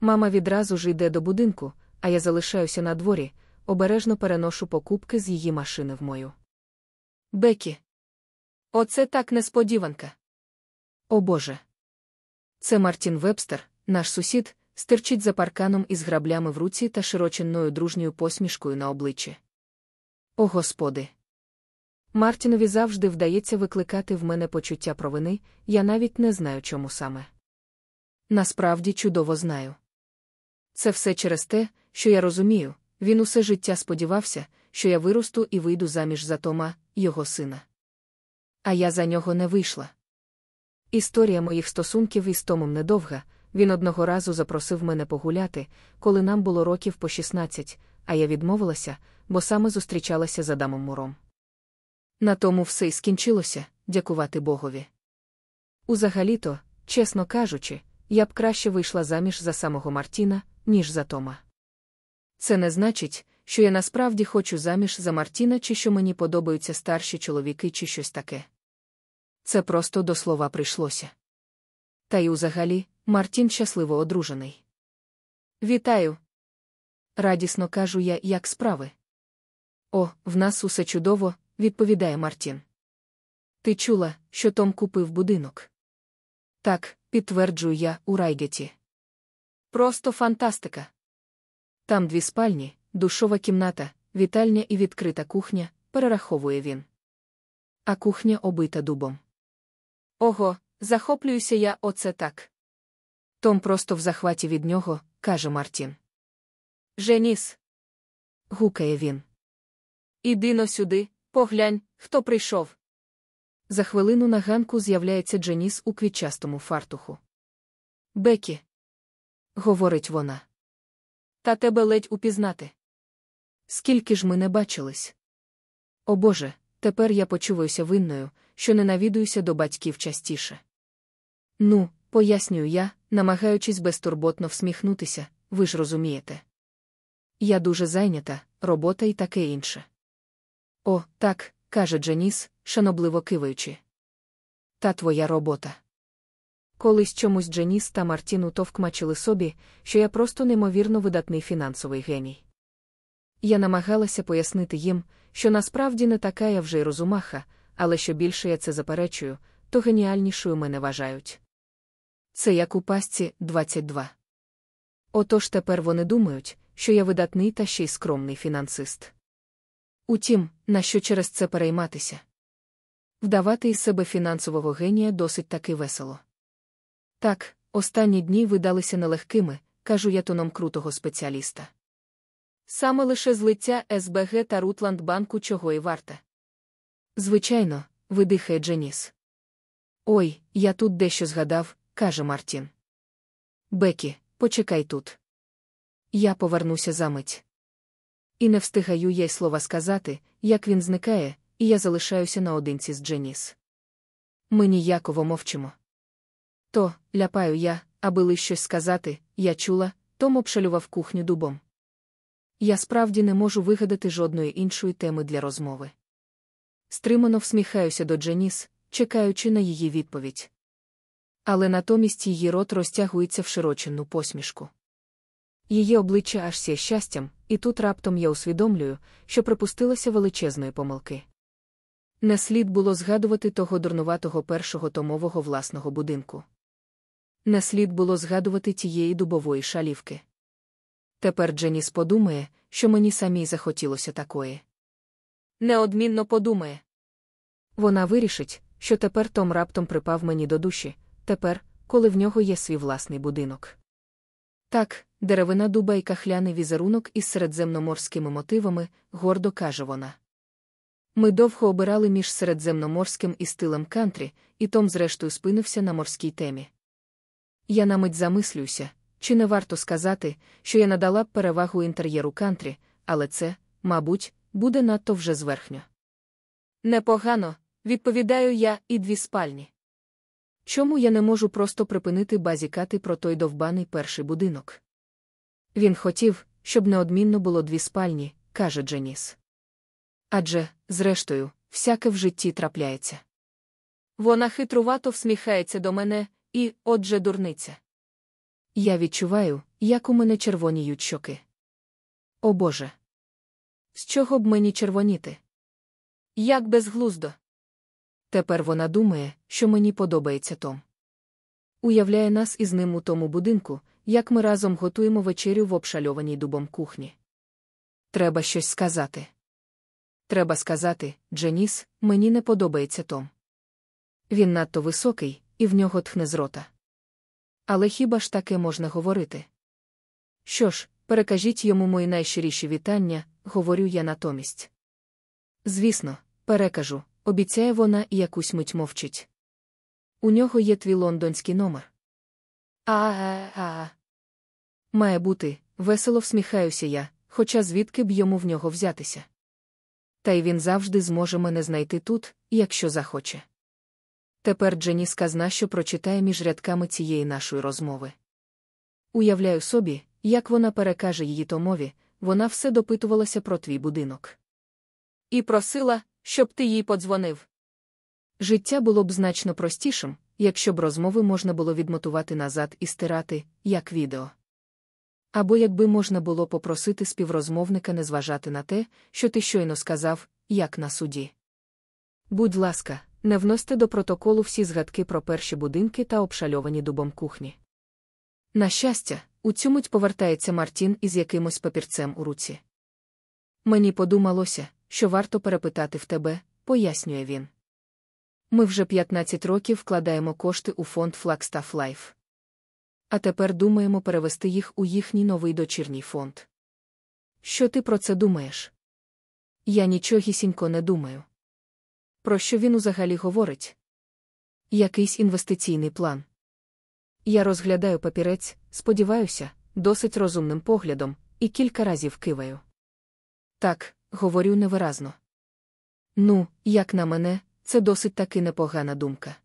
Speaker 1: Мама відразу ж йде до будинку, а я залишаюся на дворі, обережно переношу покупки з її машини в мою. Бекі. Оце так несподіванка. О Боже. Це Мартін Вебстер, наш сусід, стирчить за парканом із граблями в руці та широченною дружньою посмішкою на обличчі. О Господи! Мартінові завжди вдається викликати в мене почуття провини, я навіть не знаю, чому саме. Насправді чудово знаю. Це все через те, що я розумію, він усе життя сподівався, що я виросту і вийду заміж за Тома, його сина. А я за нього не вийшла. Історія моїх стосунків із Томом недовга. Він одного разу запросив мене погуляти, коли нам було років по 16, а я відмовилася, бо саме зустрічалася з Адамом Муром. На тому все й скінчилося, дякувати Богові. Узагалі-то, чесно кажучи, я б краще вийшла заміж за самого Мартіна, ніж за Тома. Це не значить, що я насправді хочу заміж за Мартіна чи що мені подобаються старші чоловіки чи щось таке. Це просто до слова прийшлося. Та й узагалі, Мартін щасливо одружений. Вітаю. Радісно кажу я, як справи. О, в нас усе чудово, відповідає Мартін. Ти чула, що Том купив будинок? Так, підтверджую я у Райгеті. Просто фантастика. Там дві спальні, душова кімната, вітальня і відкрита кухня, перераховує він. А кухня обита дубом. Ого, захоплююся я оце так. Том просто в захваті від нього, каже Мартін. Женіс. гукає він. Іди но сюди, поглянь, хто прийшов. За хвилину на ганку з'являється Дженіс у квітчастому фартуху. Бекі, говорить вона. Та тебе ледь упізнати. Скільки ж ми не бачились? О Боже, тепер я почуваюся винною, що не навідуюся до батьків частіше. Ну, пояснюю я, намагаючись безтурботно всміхнутися, ви ж розумієте. Я дуже зайнята, робота і таке інше. О, так, каже Дженіс, шанобливо киваючи. Та твоя робота. Колись чомусь Дженіс та Мартіну товкмачили собі, що я просто неймовірно видатний фінансовий геній. Я намагалася пояснити їм, що насправді не така я вже й розумаха, але що більше я це заперечую, то геніальнішою мене вважають. Це як у пастці 22. Отож тепер вони думають, що я видатний та ще й скромний фінансист. Утім, на що через це перейматися? Вдавати із себе фінансового генія досить таки весело. Так, останні дні видалися нелегкими, кажу я тоном крутого спеціаліста. Саме лише злиття СБГ та Рутландбанку чого і варте. Звичайно, видихає Дженіс. Ой, я тут дещо згадав, каже Мартін. Бекі, почекай тут. Я повернуся за мить. І не встигаю я й слова сказати, як він зникає, і я залишаюся наодинці з Дженіс. Ми ніяково мовчимо. То, ляпаю я, аби лиш щось сказати, я чула, Том обшалював кухню дубом. Я справді не можу вигадати жодної іншої теми для розмови. Стримано всміхаюся до Дженіс, чекаючи на її відповідь. Але натомість її рот розтягується в широченну посмішку. Її обличчя аж сє щастям, і тут раптом я усвідомлюю, що припустилася величезної помилки. Не слід було згадувати того дурнуватого першого томового власного будинку. Не слід було згадувати тієї дубової шалівки. Тепер Дженіс подумає, що мені самій захотілося такої. Неодмінно подумає. Вона вирішить, що тепер Том раптом припав мені до душі, тепер, коли в нього є свій власний будинок. Так, деревина дуба і кахляний візерунок із середземноморськими мотивами, гордо каже вона. Ми довго обирали між середземноморським і стилем кантрі, і Том, зрештою, спинився на морській темі. Я на мить замислюся, чи не варто сказати, що я надала б перевагу інтер'єру кантрі, але це, мабуть, буде надто вже зверхньо. Непогано, відповідаю я, і дві спальні. Чому я не можу просто припинити базікати про той довбаний перший будинок? Він хотів, щоб неодмінно було дві спальні, каже Дженіс. Адже, зрештою, всяке в житті трапляється. Вона хитрувато всміхається до мене, і, отже, дурниця. Я відчуваю, як у мене червоніють щоки. О Боже. З чого б мені червоніти? Як безглуздо. Тепер вона думає, що мені подобається Том. Уявляє нас із ним у тому будинку, як ми разом готуємо вечерю в обшальованій дубом кухні. Треба щось сказати. Треба сказати, Дженіс, мені не подобається Том. Він надто високий, і в нього тхне з рота. Але хіба ж таке можна говорити? Що ж, перекажіть йому мої найщиріші вітання, говорю я натомість. Звісно, перекажу, обіцяє вона і якусь мить мовчить. У нього є твій лондонський номер. А-а-а. Має бути, весело всміхаюся я, хоча звідки б йому в нього взятися. Та й він завжди зможе мене знайти тут, якщо захоче. Тепер Джені сказна, що прочитає між рядками цієї нашої розмови. Уявляю собі, як вона перекаже її Томові, вона все допитувалася про твій будинок. І просила, щоб ти їй подзвонив. Життя було б значно простішим, якщо б розмови можна було відмотувати назад і стирати, як відео. Або якби можна було попросити співрозмовника не зважати на те, що ти щойно сказав, як на суді. Будь ласка, не вносьте до протоколу всі згадки про перші будинки та обшальовані дубом кухні. На щастя, у цю мить повертається Мартін із якимось папірцем у руці. Мені подумалося, що варто перепитати в тебе, пояснює він. Ми вже 15 років вкладаємо кошти у фонд Flagstaff Life. А тепер думаємо перевести їх у їхній новий дочірній фонд. Що ти про це думаєш? Я нічогісінько не думаю. Про що він узагалі говорить? Якийсь інвестиційний план. Я розглядаю папірець, сподіваюся, досить розумним поглядом, і кілька разів киваю. Так, говорю невиразно. Ну, як на мене, це досить таки непогана думка.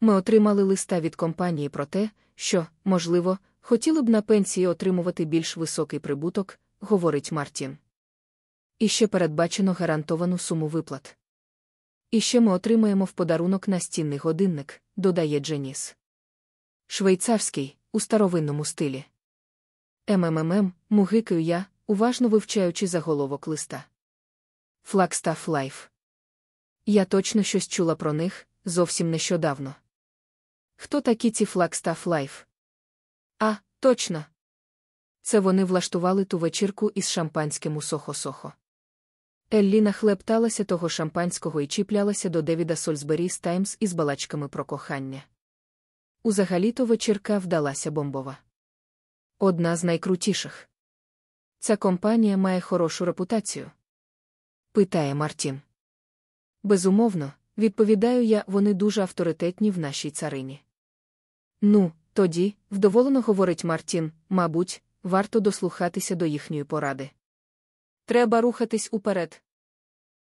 Speaker 1: Ми отримали листа від компанії про те, що, можливо, хотіли б на пенсії отримувати більш високий прибуток, говорить Мартін. І ще передбачено гарантовану суму виплат. І ще ми отримаємо в подарунок настінний годинник, додає Дженіс. Швейцарський, у старовинному стилі. МММ, мугикаю я, уважно вивчаючи заголовок листа. Флагстаф Лайф. Я точно щось чула про них зовсім нещодавно. Хто такі ці Флагстаф Лайф? А, точно. Це вони влаштували ту вечірку із шампанським у Сохо-Сохо. Еллі нахлепталася того шампанського і чіплялася до Девіда Сольсбері з Таймс із балачками про кохання. Узагалі-то вечірка вдалася бомбова. Одна з найкрутіших. Ця компанія має хорошу репутацію? питає Мартін. Безумовно, відповідаю я, вони дуже авторитетні в нашій царині. Ну, тоді, вдоволено говорить Мартін, мабуть, варто дослухатися до їхньої поради. Треба рухатись уперед.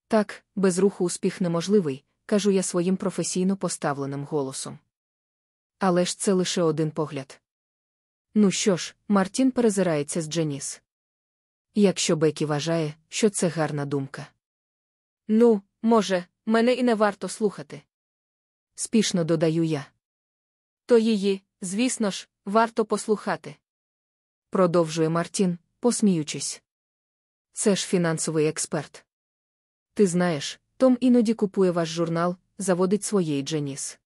Speaker 1: Так, без руху успіх неможливий, кажу я своїм професійно поставленим голосом. Але ж це лише один погляд. Ну що ж, Мартін перезирається з Дженіс. Якщо Бекі вважає, що це гарна думка. Ну, може, мене і не варто слухати. Спішно додаю я. То її, звісно ж, варто послухати. Продовжує Мартін, посміючись. Це ж фінансовий експерт. Ти знаєш, Том іноді купує ваш журнал, заводить своєї Дженіс.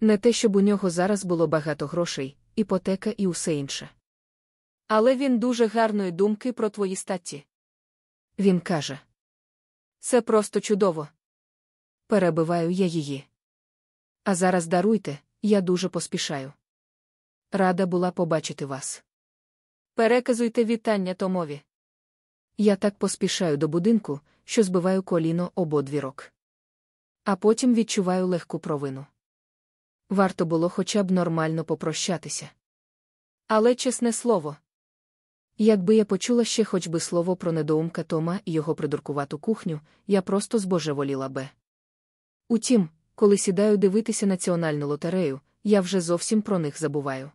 Speaker 1: Не те, щоб у нього зараз було багато грошей, іпотека і усе інше. Але він дуже гарної думки про твої статті. Він каже: Це просто чудово. Перебиваю я її. А зараз даруйте, я дуже поспішаю. Рада була побачити вас. Переказуйте вітання Томові. Я так поспішаю до будинку, що збиваю коліно ободвірок. А потім відчуваю легку провину. Варто було хоча б нормально попрощатися. Але чесне слово. Якби я почула ще хоч би слово про недоумка Тома і його придуркувату кухню, я просто збожеволіла би. Утім, коли сідаю дивитися національну лотерею, я вже зовсім про них забуваю.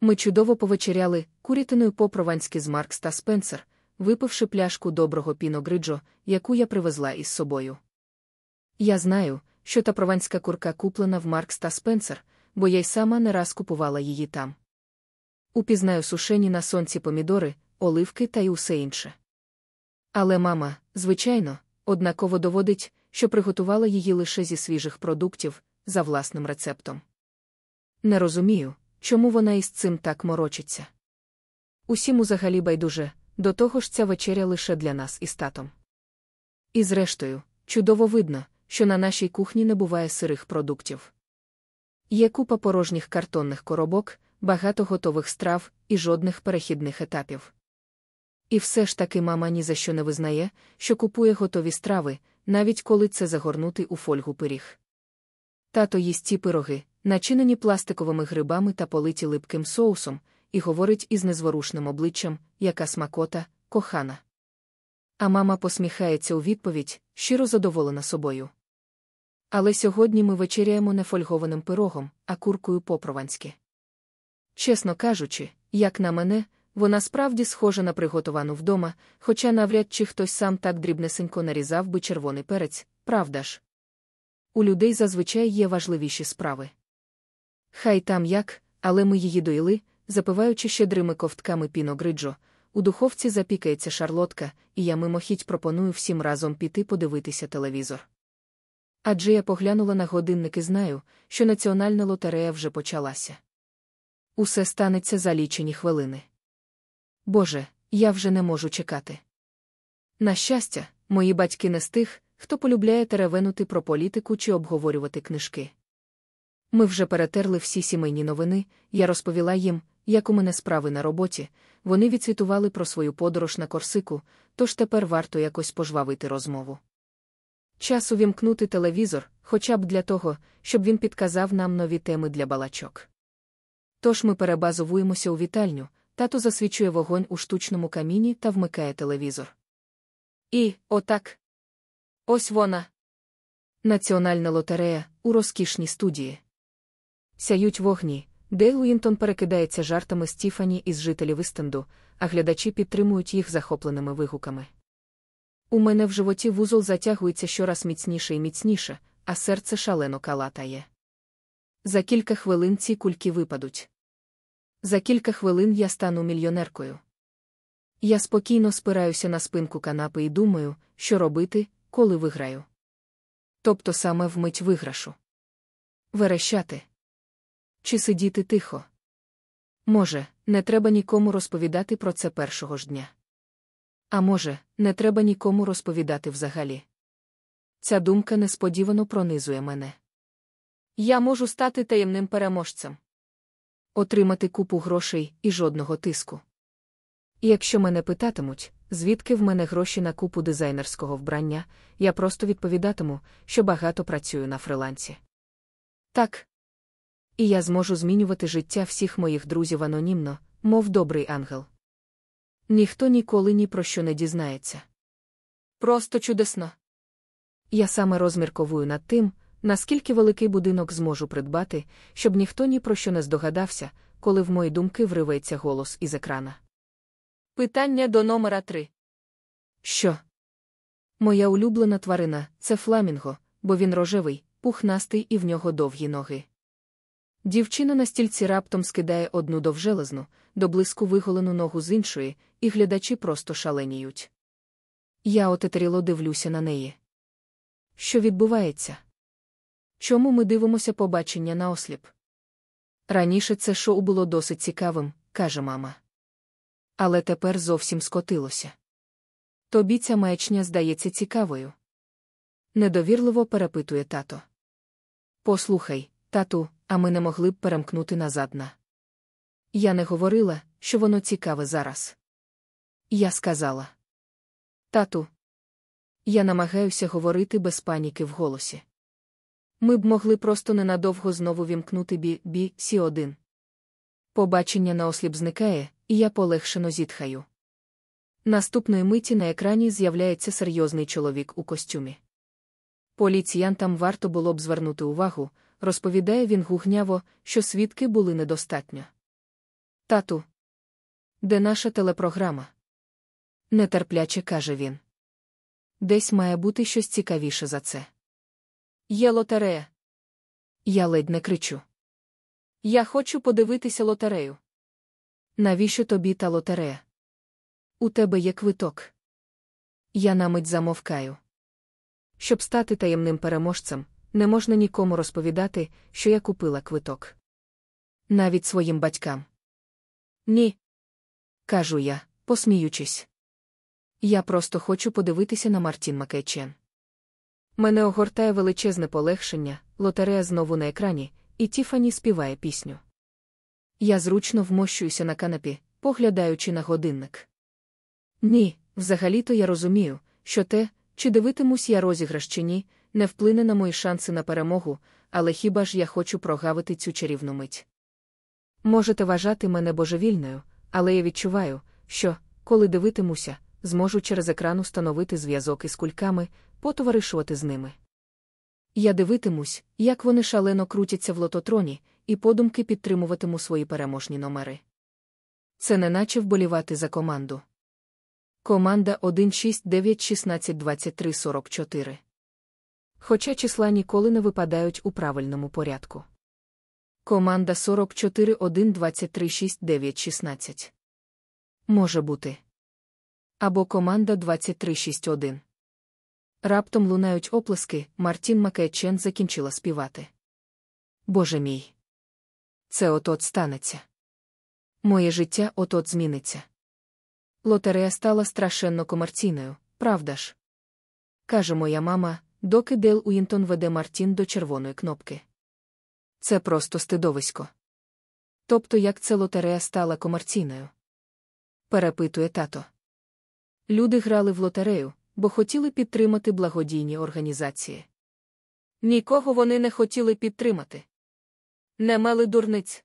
Speaker 1: Ми чудово повечеряли курятиною по-прованськи з Маркс та Спенсер, випивши пляшку доброго піногриджо, яку я привезла із собою. Я знаю, що та прованська курка куплена в Маркс та Спенсер, бо я й сама не раз купувала її там. Упізнаю сушені на сонці помідори, оливки та й усе інше. Але мама, звичайно, однаково доводить, що приготувала її лише зі свіжих продуктів, за власним рецептом. Не розумію, чому вона із цим так морочиться. Усім узагалі байдуже, до того ж ця вечеря лише для нас із татом. І зрештою, чудово видно, що на нашій кухні не буває сирих продуктів. Є купа порожніх картонних коробок, багато готових страв і жодних перехідних етапів. І все ж таки мама ні за що не визнає, що купує готові страви, навіть коли це загорнутий у фольгу пиріг. Тато їсть ті пироги, начинені пластиковими грибами та политі липким соусом, і говорить із незворушним обличчям, яка смакота, кохана. А мама посміхається у відповідь, щиро задоволена собою. Але сьогодні ми вечеряємо не фольгованим пирогом, а куркою по-прованськи. Чесно кажучи, як на мене, вона справді схожа на приготовану вдома, хоча навряд чи хтось сам так дрібнесенько нарізав би червоний перець, правда ж? У людей зазвичай є важливіші справи. Хай там як, але ми її доїли, запиваючи щедрими ковтками піногриджо, у духовці запікається шарлотка, і я мимохідь пропоную всім разом піти подивитися телевізор. Адже я поглянула на годинник і знаю, що національна лотерея вже почалася. Усе станеться за лічені хвилини. Боже, я вже не можу чекати. На щастя, мої батьки не з тих, хто полюбляє теревенути про політику чи обговорювати книжки. Ми вже перетерли всі сімейні новини, я розповіла їм, як у мене справи на роботі, вони відсвітували про свою подорож на Корсику, тож тепер варто якось пожвавити розмову. Час увімкнути телевізор, хоча б для того, щоб він підказав нам нові теми для балачок. Тож ми перебазовуємося у вітальню, тато засвічує вогонь у штучному каміні та вмикає телевізор. І, отак. Ось вона. Національна лотерея у розкішній студії. Сяють вогні, де Уінтон перекидається жартами Стіфані із жителів Істенду, а глядачі підтримують їх захопленими вигуками. У мене в животі вузол затягується щораз міцніше і міцніше, а серце шалено калатає. За кілька хвилин ці кульки випадуть. За кілька хвилин я стану мільйонеркою. Я спокійно спираюся на спинку канапи і думаю, що робити, коли виграю. Тобто саме вмить виграшу. Верещати. Чи сидіти тихо? Може, не треба нікому розповідати про це першого ж дня. А може, не треба нікому розповідати взагалі. Ця думка несподівано пронизує мене. Я можу стати таємним переможцем, отримати купу грошей і жодного тиску. І якщо мене питатимуть, звідки в мене гроші на купу дизайнерського вбрання, я просто відповідатиму, що багато працюю на фрилансі. Так. І я зможу змінювати життя всіх моїх друзів анонімно, мов добрий ангел. Ніхто ніколи ні про що не дізнається. Просто чудесно. Я саме розмірковую над тим, наскільки великий будинок зможу придбати, щоб ніхто ні про що не здогадався, коли в мої думки вривається голос із екрана. Питання до номера три. Що? Моя улюблена тварина це фламінго, бо він рожевий, пухнастий і в нього довгі ноги. Дівчина на стільці раптом скидає одну довжелезну, до блиску виголену ногу з іншої, і глядачі просто шаленіють. Я отетеріло дивлюся на неї. Що відбувається? Чому ми дивимося побачення на осліп? Раніше це шоу було досить цікавим, каже мама. Але тепер зовсім скотилося. Тобі ця маячня здається цікавою. Недовірливо перепитує тато. Послухай, тату, а ми не могли б перемкнути назад на. Я не говорила, що воно цікаве зараз. Я сказала. Тату, я намагаюся говорити без паніки в голосі. Ми б могли просто ненадовго знову вімкнути бі бі сі 1 Побачення на осліп зникає, і я полегшено зітхаю. Наступної миті на екрані з'являється серйозний чоловік у костюмі. Поліціянтам варто було б звернути увагу, розповідає він гугняво, що свідки були недостатньо. Тату, де наша телепрограма? Нетерпляче каже він. Десь має бути щось цікавіше за це. Є лотерея. Я ледь не кричу. Я хочу подивитися лотерею. Навіщо тобі та лотерея? У тебе є квиток. Я на мить замовкаю. Щоб стати таємним переможцем, не можна нікому розповідати, що я купила квиток. Навіть своїм батькам. Ні. Кажу я, посміючись. Я просто хочу подивитися на Мартін Макейчен. Мене огортає величезне полегшення, лотерея знову на екрані, і Тіфані співає пісню. Я зручно вмощуюся на канапі, поглядаючи на годинник. Ні, взагалі-то я розумію, що те, чи дивитимусь я розіграш чи ні, не вплине на мої шанси на перемогу, але хіба ж я хочу прогавити цю чарівну мить? Можете вважати мене божевільною, але я відчуваю, що, коли дивитимуся, зможу через екран установити зв'язок із кульками, потоваришувати з ними. Я дивитимусь, як вони шалено крутяться в лототроні, і подумки підтримуватиму свої переможні номери. Це не наче вболівати за команду. Команда 1 6 9 16 23 44. Хоча числа ніколи не випадають у правильному порядку. Команда 44 1 23 6 9 16. Може бути. Або команда 23 6 1. Раптом лунають оплески, Мартін Макейчен закінчила співати. Боже мій. Це от-от станеться. Моє життя от-от зміниться. Лотерея стала страшенно комерційною, правда ж? Каже моя мама, доки Дел Уінтон веде Мартін до червоної кнопки. Це просто стидовисько. Тобто, як це лотерея стала комерційною? Перепитує тато. Люди грали в лотерею, бо хотіли підтримати благодійні організації. Нікого вони не хотіли підтримати. Не мали дурниць.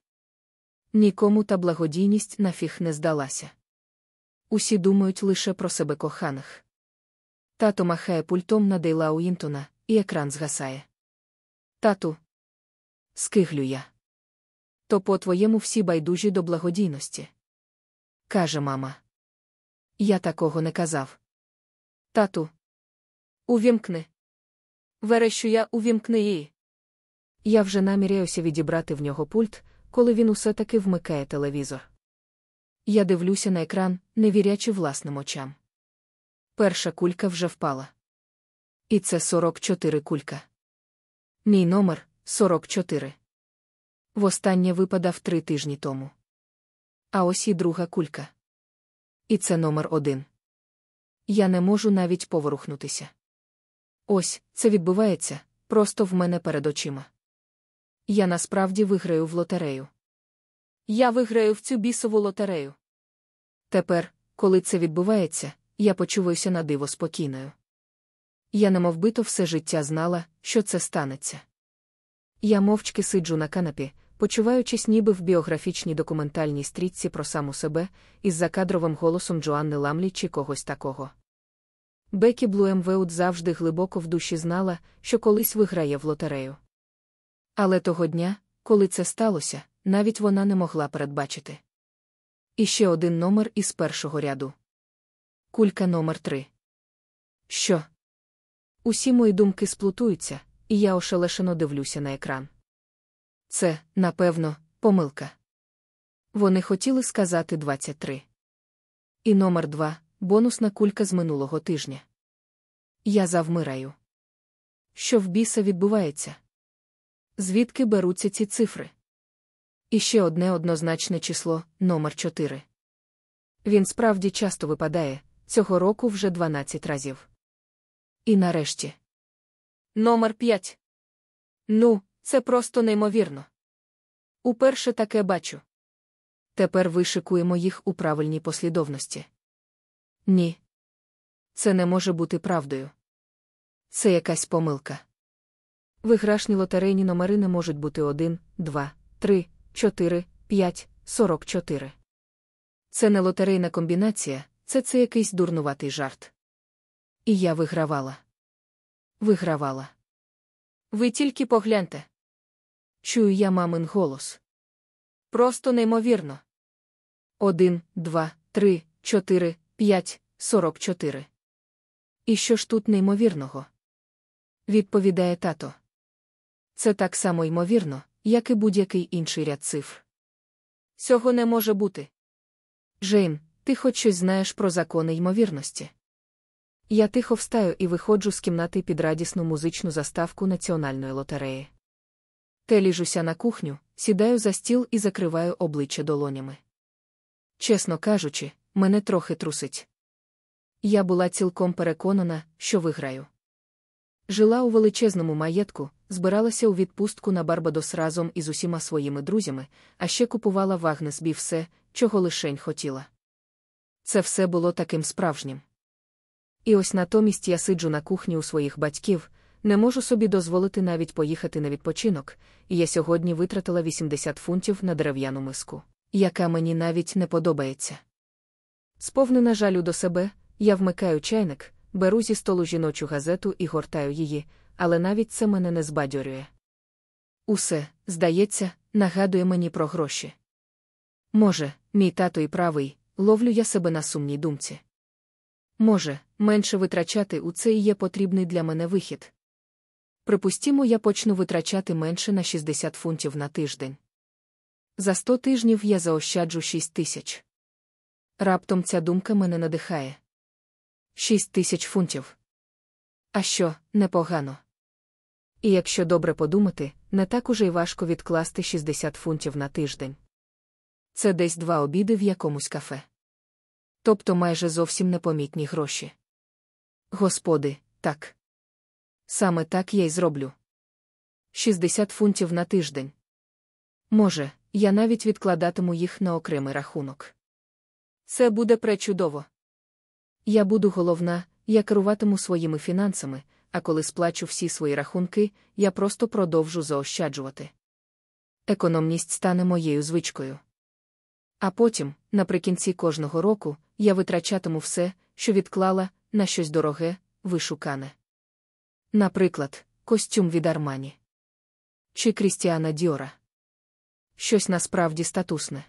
Speaker 1: Нікому та благодійність нафіг не здалася. Усі думають лише про себе коханих. Тато махає пультом на Дейла Уінтона, і екран згасає. Тату. Скиглю я. То по твоєму всі байдужі до благодійності. Каже мама. Я такого не казав. Тату. Увімкни. Верещу я увімкни її. Я вже наміряюся відібрати в нього пульт, коли він усе таки вмикає телевізор. Я дивлюся на екран, не вірячи власним очам. Перша кулька вже впала. І це 44 кулька. Мій номер 44. Востаннє випадав три тижні тому. А ось і друга кулька. І це номер один. Я не можу навіть поворухнутися. Ось це відбувається просто в мене перед очима. Я насправді виграю в лотерею. Я виграю в цю бісову лотерею. Тепер, коли це відбувається, я почуваюся на диво спокійною. Я немовбито все життя знала, що це станеться. Я мовчки сиджу на канапі, почуваючись ніби в біографічній документальній стрічці про саму себе, із закадровим голосом Джоанни Ламлі чи когось такого. Бекі Блуемвеут завжди глибоко в душі знала, що колись виграє в лотерею. Але того дня, коли це сталося, навіть вона не могла передбачити. І ще один номер із першого ряду. Кулька номер три. Що? Усі мої думки сплутуються, і я ошелешено дивлюся на екран. Це, напевно, помилка. Вони хотіли сказати 23. І номер 2 бонусна кулька з минулого тижня. Я завмираю. Що в біса відбувається? Звідки беруться ці цифри? І ще одне однозначне число номер 4. Він справді часто випадає, цього року вже 12 разів. І нарешті. Номер 5. Ну, це просто неймовірно. Уперше таке бачу. Тепер вишикуємо їх у правильній послідовності. Ні. Це не може бути правдою. Це якась помилка. Виграшні лотерейні номери не можуть бути 1, 2, 3, 4, 5, 44. Це не лотерейна комбінація, це це якийсь дурнуватий жарт. І я вигравала. Вигравала. Ви тільки погляньте. Чую я мамин голос. Просто неймовірно. Один, два, три, чотири, п'ять, сорок чотири. І що ж тут неймовірного? Відповідає тато. Це так само ймовірно, як і будь-який інший ряд цифр. Цього не може бути. Жейн, ти хоч щось знаєш про закони ймовірності. Я тихо встаю і виходжу з кімнати під радісну музичну заставку національної лотереї. Те ліжуся на кухню, сідаю за стіл і закриваю обличчя долонями. Чесно кажучи, мене трохи трусить. Я була цілком переконана, що виграю. Жила у величезному маєтку, збиралася у відпустку на Барбадос разом із усіма своїми друзями, а ще купувала в Агнесбі все, чого лишень хотіла. Це все було таким справжнім. І ось натомість я сиджу на кухні у своїх батьків, не можу собі дозволити навіть поїхати на відпочинок, і я сьогодні витратила 80 фунтів на дерев'яну миску, яка мені навіть не подобається. Сповнена жалю до себе, я вмикаю чайник, беру зі столу жіночу газету і гортаю її, але навіть це мене не збадьорює. Усе, здається, нагадує мені про гроші. Може, мій тато і правий, ловлю я себе на сумній думці. Може, менше витрачати у це і є потрібний для мене вихід. Припустімо, я почну витрачати менше на 60 фунтів на тиждень. За 100 тижнів я заощаджу 6 тисяч. Раптом ця думка мене надихає. 6 тисяч фунтів. А що, непогано. І якщо добре подумати, не так уже й важко відкласти 60 фунтів на тиждень. Це десь два обіди в якомусь кафе. Тобто майже зовсім непомітні гроші. Господи, так. Саме так я й зроблю. 60 фунтів на тиждень. Може, я навіть відкладатиму їх на окремий рахунок. Це буде пречудово. Я буду головна, я керуватиму своїми фінансами, а коли сплачу всі свої рахунки, я просто продовжу заощаджувати. Економність стане моєю звичкою. А потім, наприкінці кожного року, я витрачатиму все, що відклала, на щось дороге, вишукане. Наприклад, костюм від Армані. Чи Крістіана Діора. Щось насправді статусне.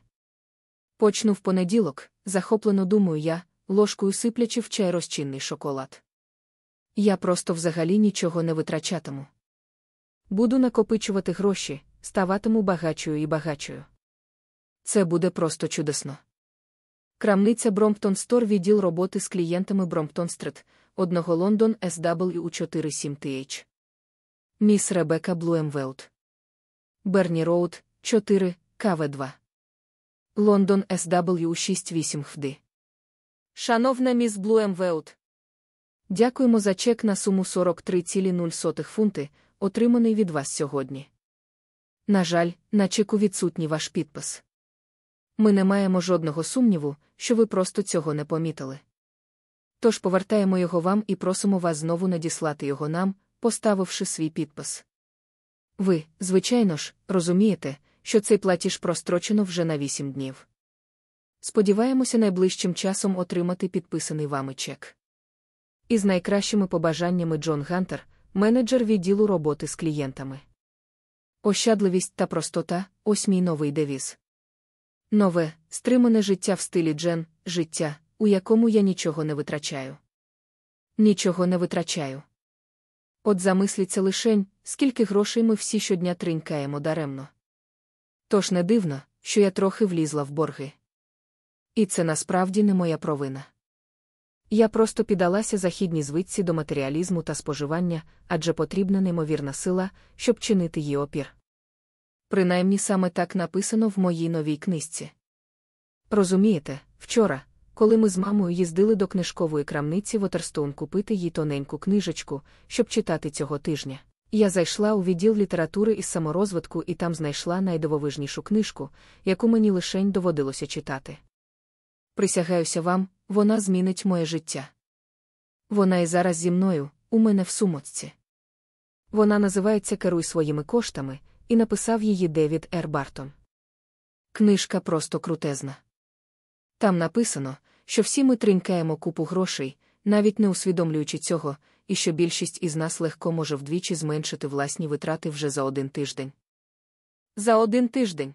Speaker 1: Почну в понеділок, захоплено думаю я, ложкою сиплячи в чай розчинний шоколад. Я просто взагалі нічого не витрачатиму. Буду накопичувати гроші, ставатиму багачою і багачою. Це буде просто чудесно. Крамниця Бромптон Стор відділ роботи з клієнтами Бромптон Стрит, одного Лондон SW 47TH. Міс Ребека Блуемвелт. Берні Роуд, 4, КВ2. Лондон SW 68 ХД. Шановна міс Блуемвелт. Дякуємо за чек на суму 43,0 фунти, отриманий від вас сьогодні. На жаль, на чеку відсутній ваш підпис. Ми не маємо жодного сумніву, що ви просто цього не помітили. Тож повертаємо його вам і просимо вас знову надіслати його нам, поставивши свій підпис. Ви, звичайно ж, розумієте, що цей платіж прострочено вже на 8 днів. Сподіваємося найближчим часом отримати підписаний вами чек. Із найкращими побажаннями Джон Гантер, менеджер відділу роботи з клієнтами. Ощадливість та простота ось мій новий девіз. Нове, стримане життя в стилі Джен, життя, у якому я нічого не витрачаю. Нічого не витрачаю. От замисліться лишень, скільки грошей ми всі щодня тринькаємо даремно. Тож не дивно, що я трохи влізла в борги. І це насправді не моя провина. Я просто піддалася західній звичці до матеріалізму та споживання, адже потрібна неймовірна сила, щоб чинити її опір. Принаймні саме так написано в моїй новій книжці. Розумієте, вчора, коли ми з мамою їздили до книжкової крамниці Вотерстоун купити їй тоненьку книжечку, щоб читати цього тижня, я зайшла у відділ літератури із саморозвитку і там знайшла найдивовижнішу книжку, яку мені лишень доводилося читати. Присягаюся вам, вона змінить моє життя. Вона і зараз зі мною, у мене в сумочці. Вона називається Керуй своїми коштами і написав її Девід Р. Бартон. Книжка просто крутезна. Там написано, що всі ми тринькаємо купу грошей, навіть не усвідомлюючи цього, і що більшість із нас легко може вдвічі зменшити власні витрати вже за один тиждень. За один тиждень.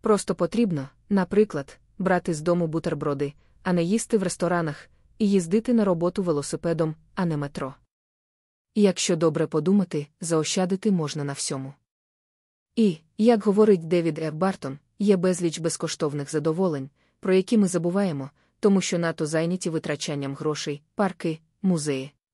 Speaker 1: Просто потрібно, наприклад, брати з дому бутерброди, а не їсти в ресторанах, і їздити на роботу велосипедом, а не метро. Якщо добре подумати, заощадити можна на всьому. І, як говорить Девід Р. Бартон, є безліч безкоштовних задоволень, про які ми забуваємо, тому що НАТО зайняті витрачанням грошей, парки, музеї.